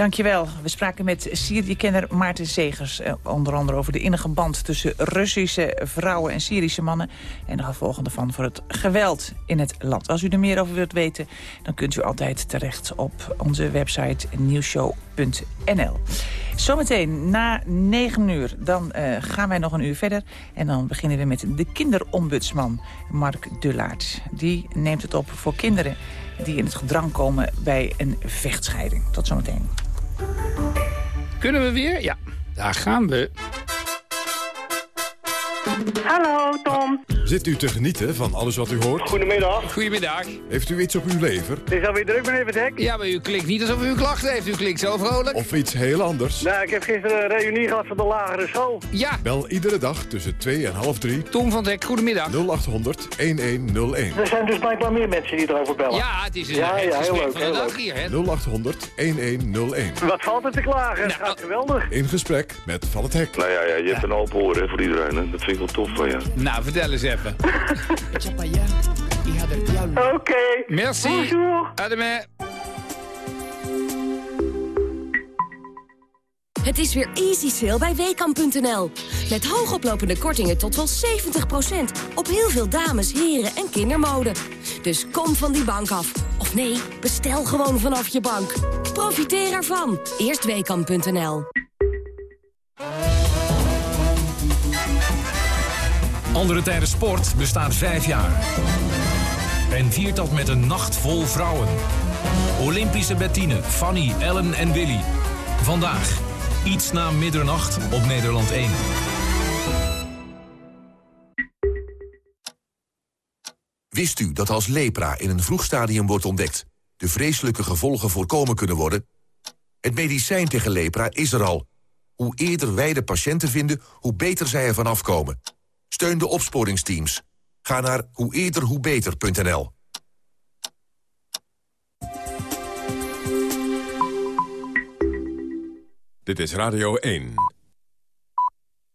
Speaker 26: Dankjewel. We spraken met Syrië-kenner Maarten Zegers. Eh, onder andere over de innige band tussen Russische vrouwen en Syrische mannen. En de gevolgen ervan voor het geweld in het land. Als u er meer over wilt weten, dan kunt u altijd terecht op onze website nieuwshow.nl. Zometeen na 9 uur, dan uh, gaan wij nog een uur verder. En dan beginnen we met de kinderombudsman Mark Dullaert. Die neemt het op voor kinderen die in het gedrang komen bij een vechtscheiding. Tot zometeen.
Speaker 29: Kunnen we weer? Ja, daar gaan we.
Speaker 30: Hallo, Tom.
Speaker 1: Zit u te genieten van alles wat u hoort?
Speaker 30: Goedemiddag. Goedemiddag.
Speaker 1: Heeft u iets op uw lever?
Speaker 30: Is alweer druk, meneer Vertek. Ja, maar u klinkt niet alsof u klachten heeft. U klinkt zo vrolijk.
Speaker 1: Of iets heel anders?
Speaker 30: Nou, ik heb gisteren een reunie gehad van de lagere school. Ja.
Speaker 1: Bel iedere dag tussen 2 en half 3.
Speaker 30: Tom van Dek, goedemiddag.
Speaker 1: 0800 1101.
Speaker 30: Er zijn dus blijkbaar meer mensen die erover bellen. Ja, het is een ja, ja, heel leuk, heel leuk. Hier, hè?
Speaker 1: 0800 1101.
Speaker 30: Wat valt er te klagen? Het gaat geweldig.
Speaker 1: In gesprek met Van het Hek.
Speaker 31: Nou ja, ja je hebt een open oor hè, voor iedereen. Hè? Dat vind ik wel tof van je.
Speaker 30: Nou, vertel eens even. Oké. Merci.
Speaker 32: Bonjour.
Speaker 30: Ademé.
Speaker 32: Het is weer easy sale bij WKAM.nl. Met hoogoplopende kortingen tot wel 70%. Op heel veel dames, heren en kindermode. Dus kom van die bank af. Of nee, bestel gewoon vanaf je bank. Profiteer ervan. Eerst WKAM.nl.
Speaker 33: Andere tijden sport bestaat vijf jaar. En viert dat met een nacht vol vrouwen. Olympische Bettine, Fanny, Ellen en Willy. Vandaag, iets na middernacht op Nederland 1.
Speaker 24: Wist u dat als lepra in een vroeg stadium wordt ontdekt... de vreselijke gevolgen voorkomen kunnen worden? Het medicijn tegen lepra is er al. Hoe eerder wij de patiënten vinden, hoe beter zij ervan afkomen. Steun de opsporingsteams. Ga naar hoe eerder hoe beter.nl.
Speaker 1: Dit is Radio 1.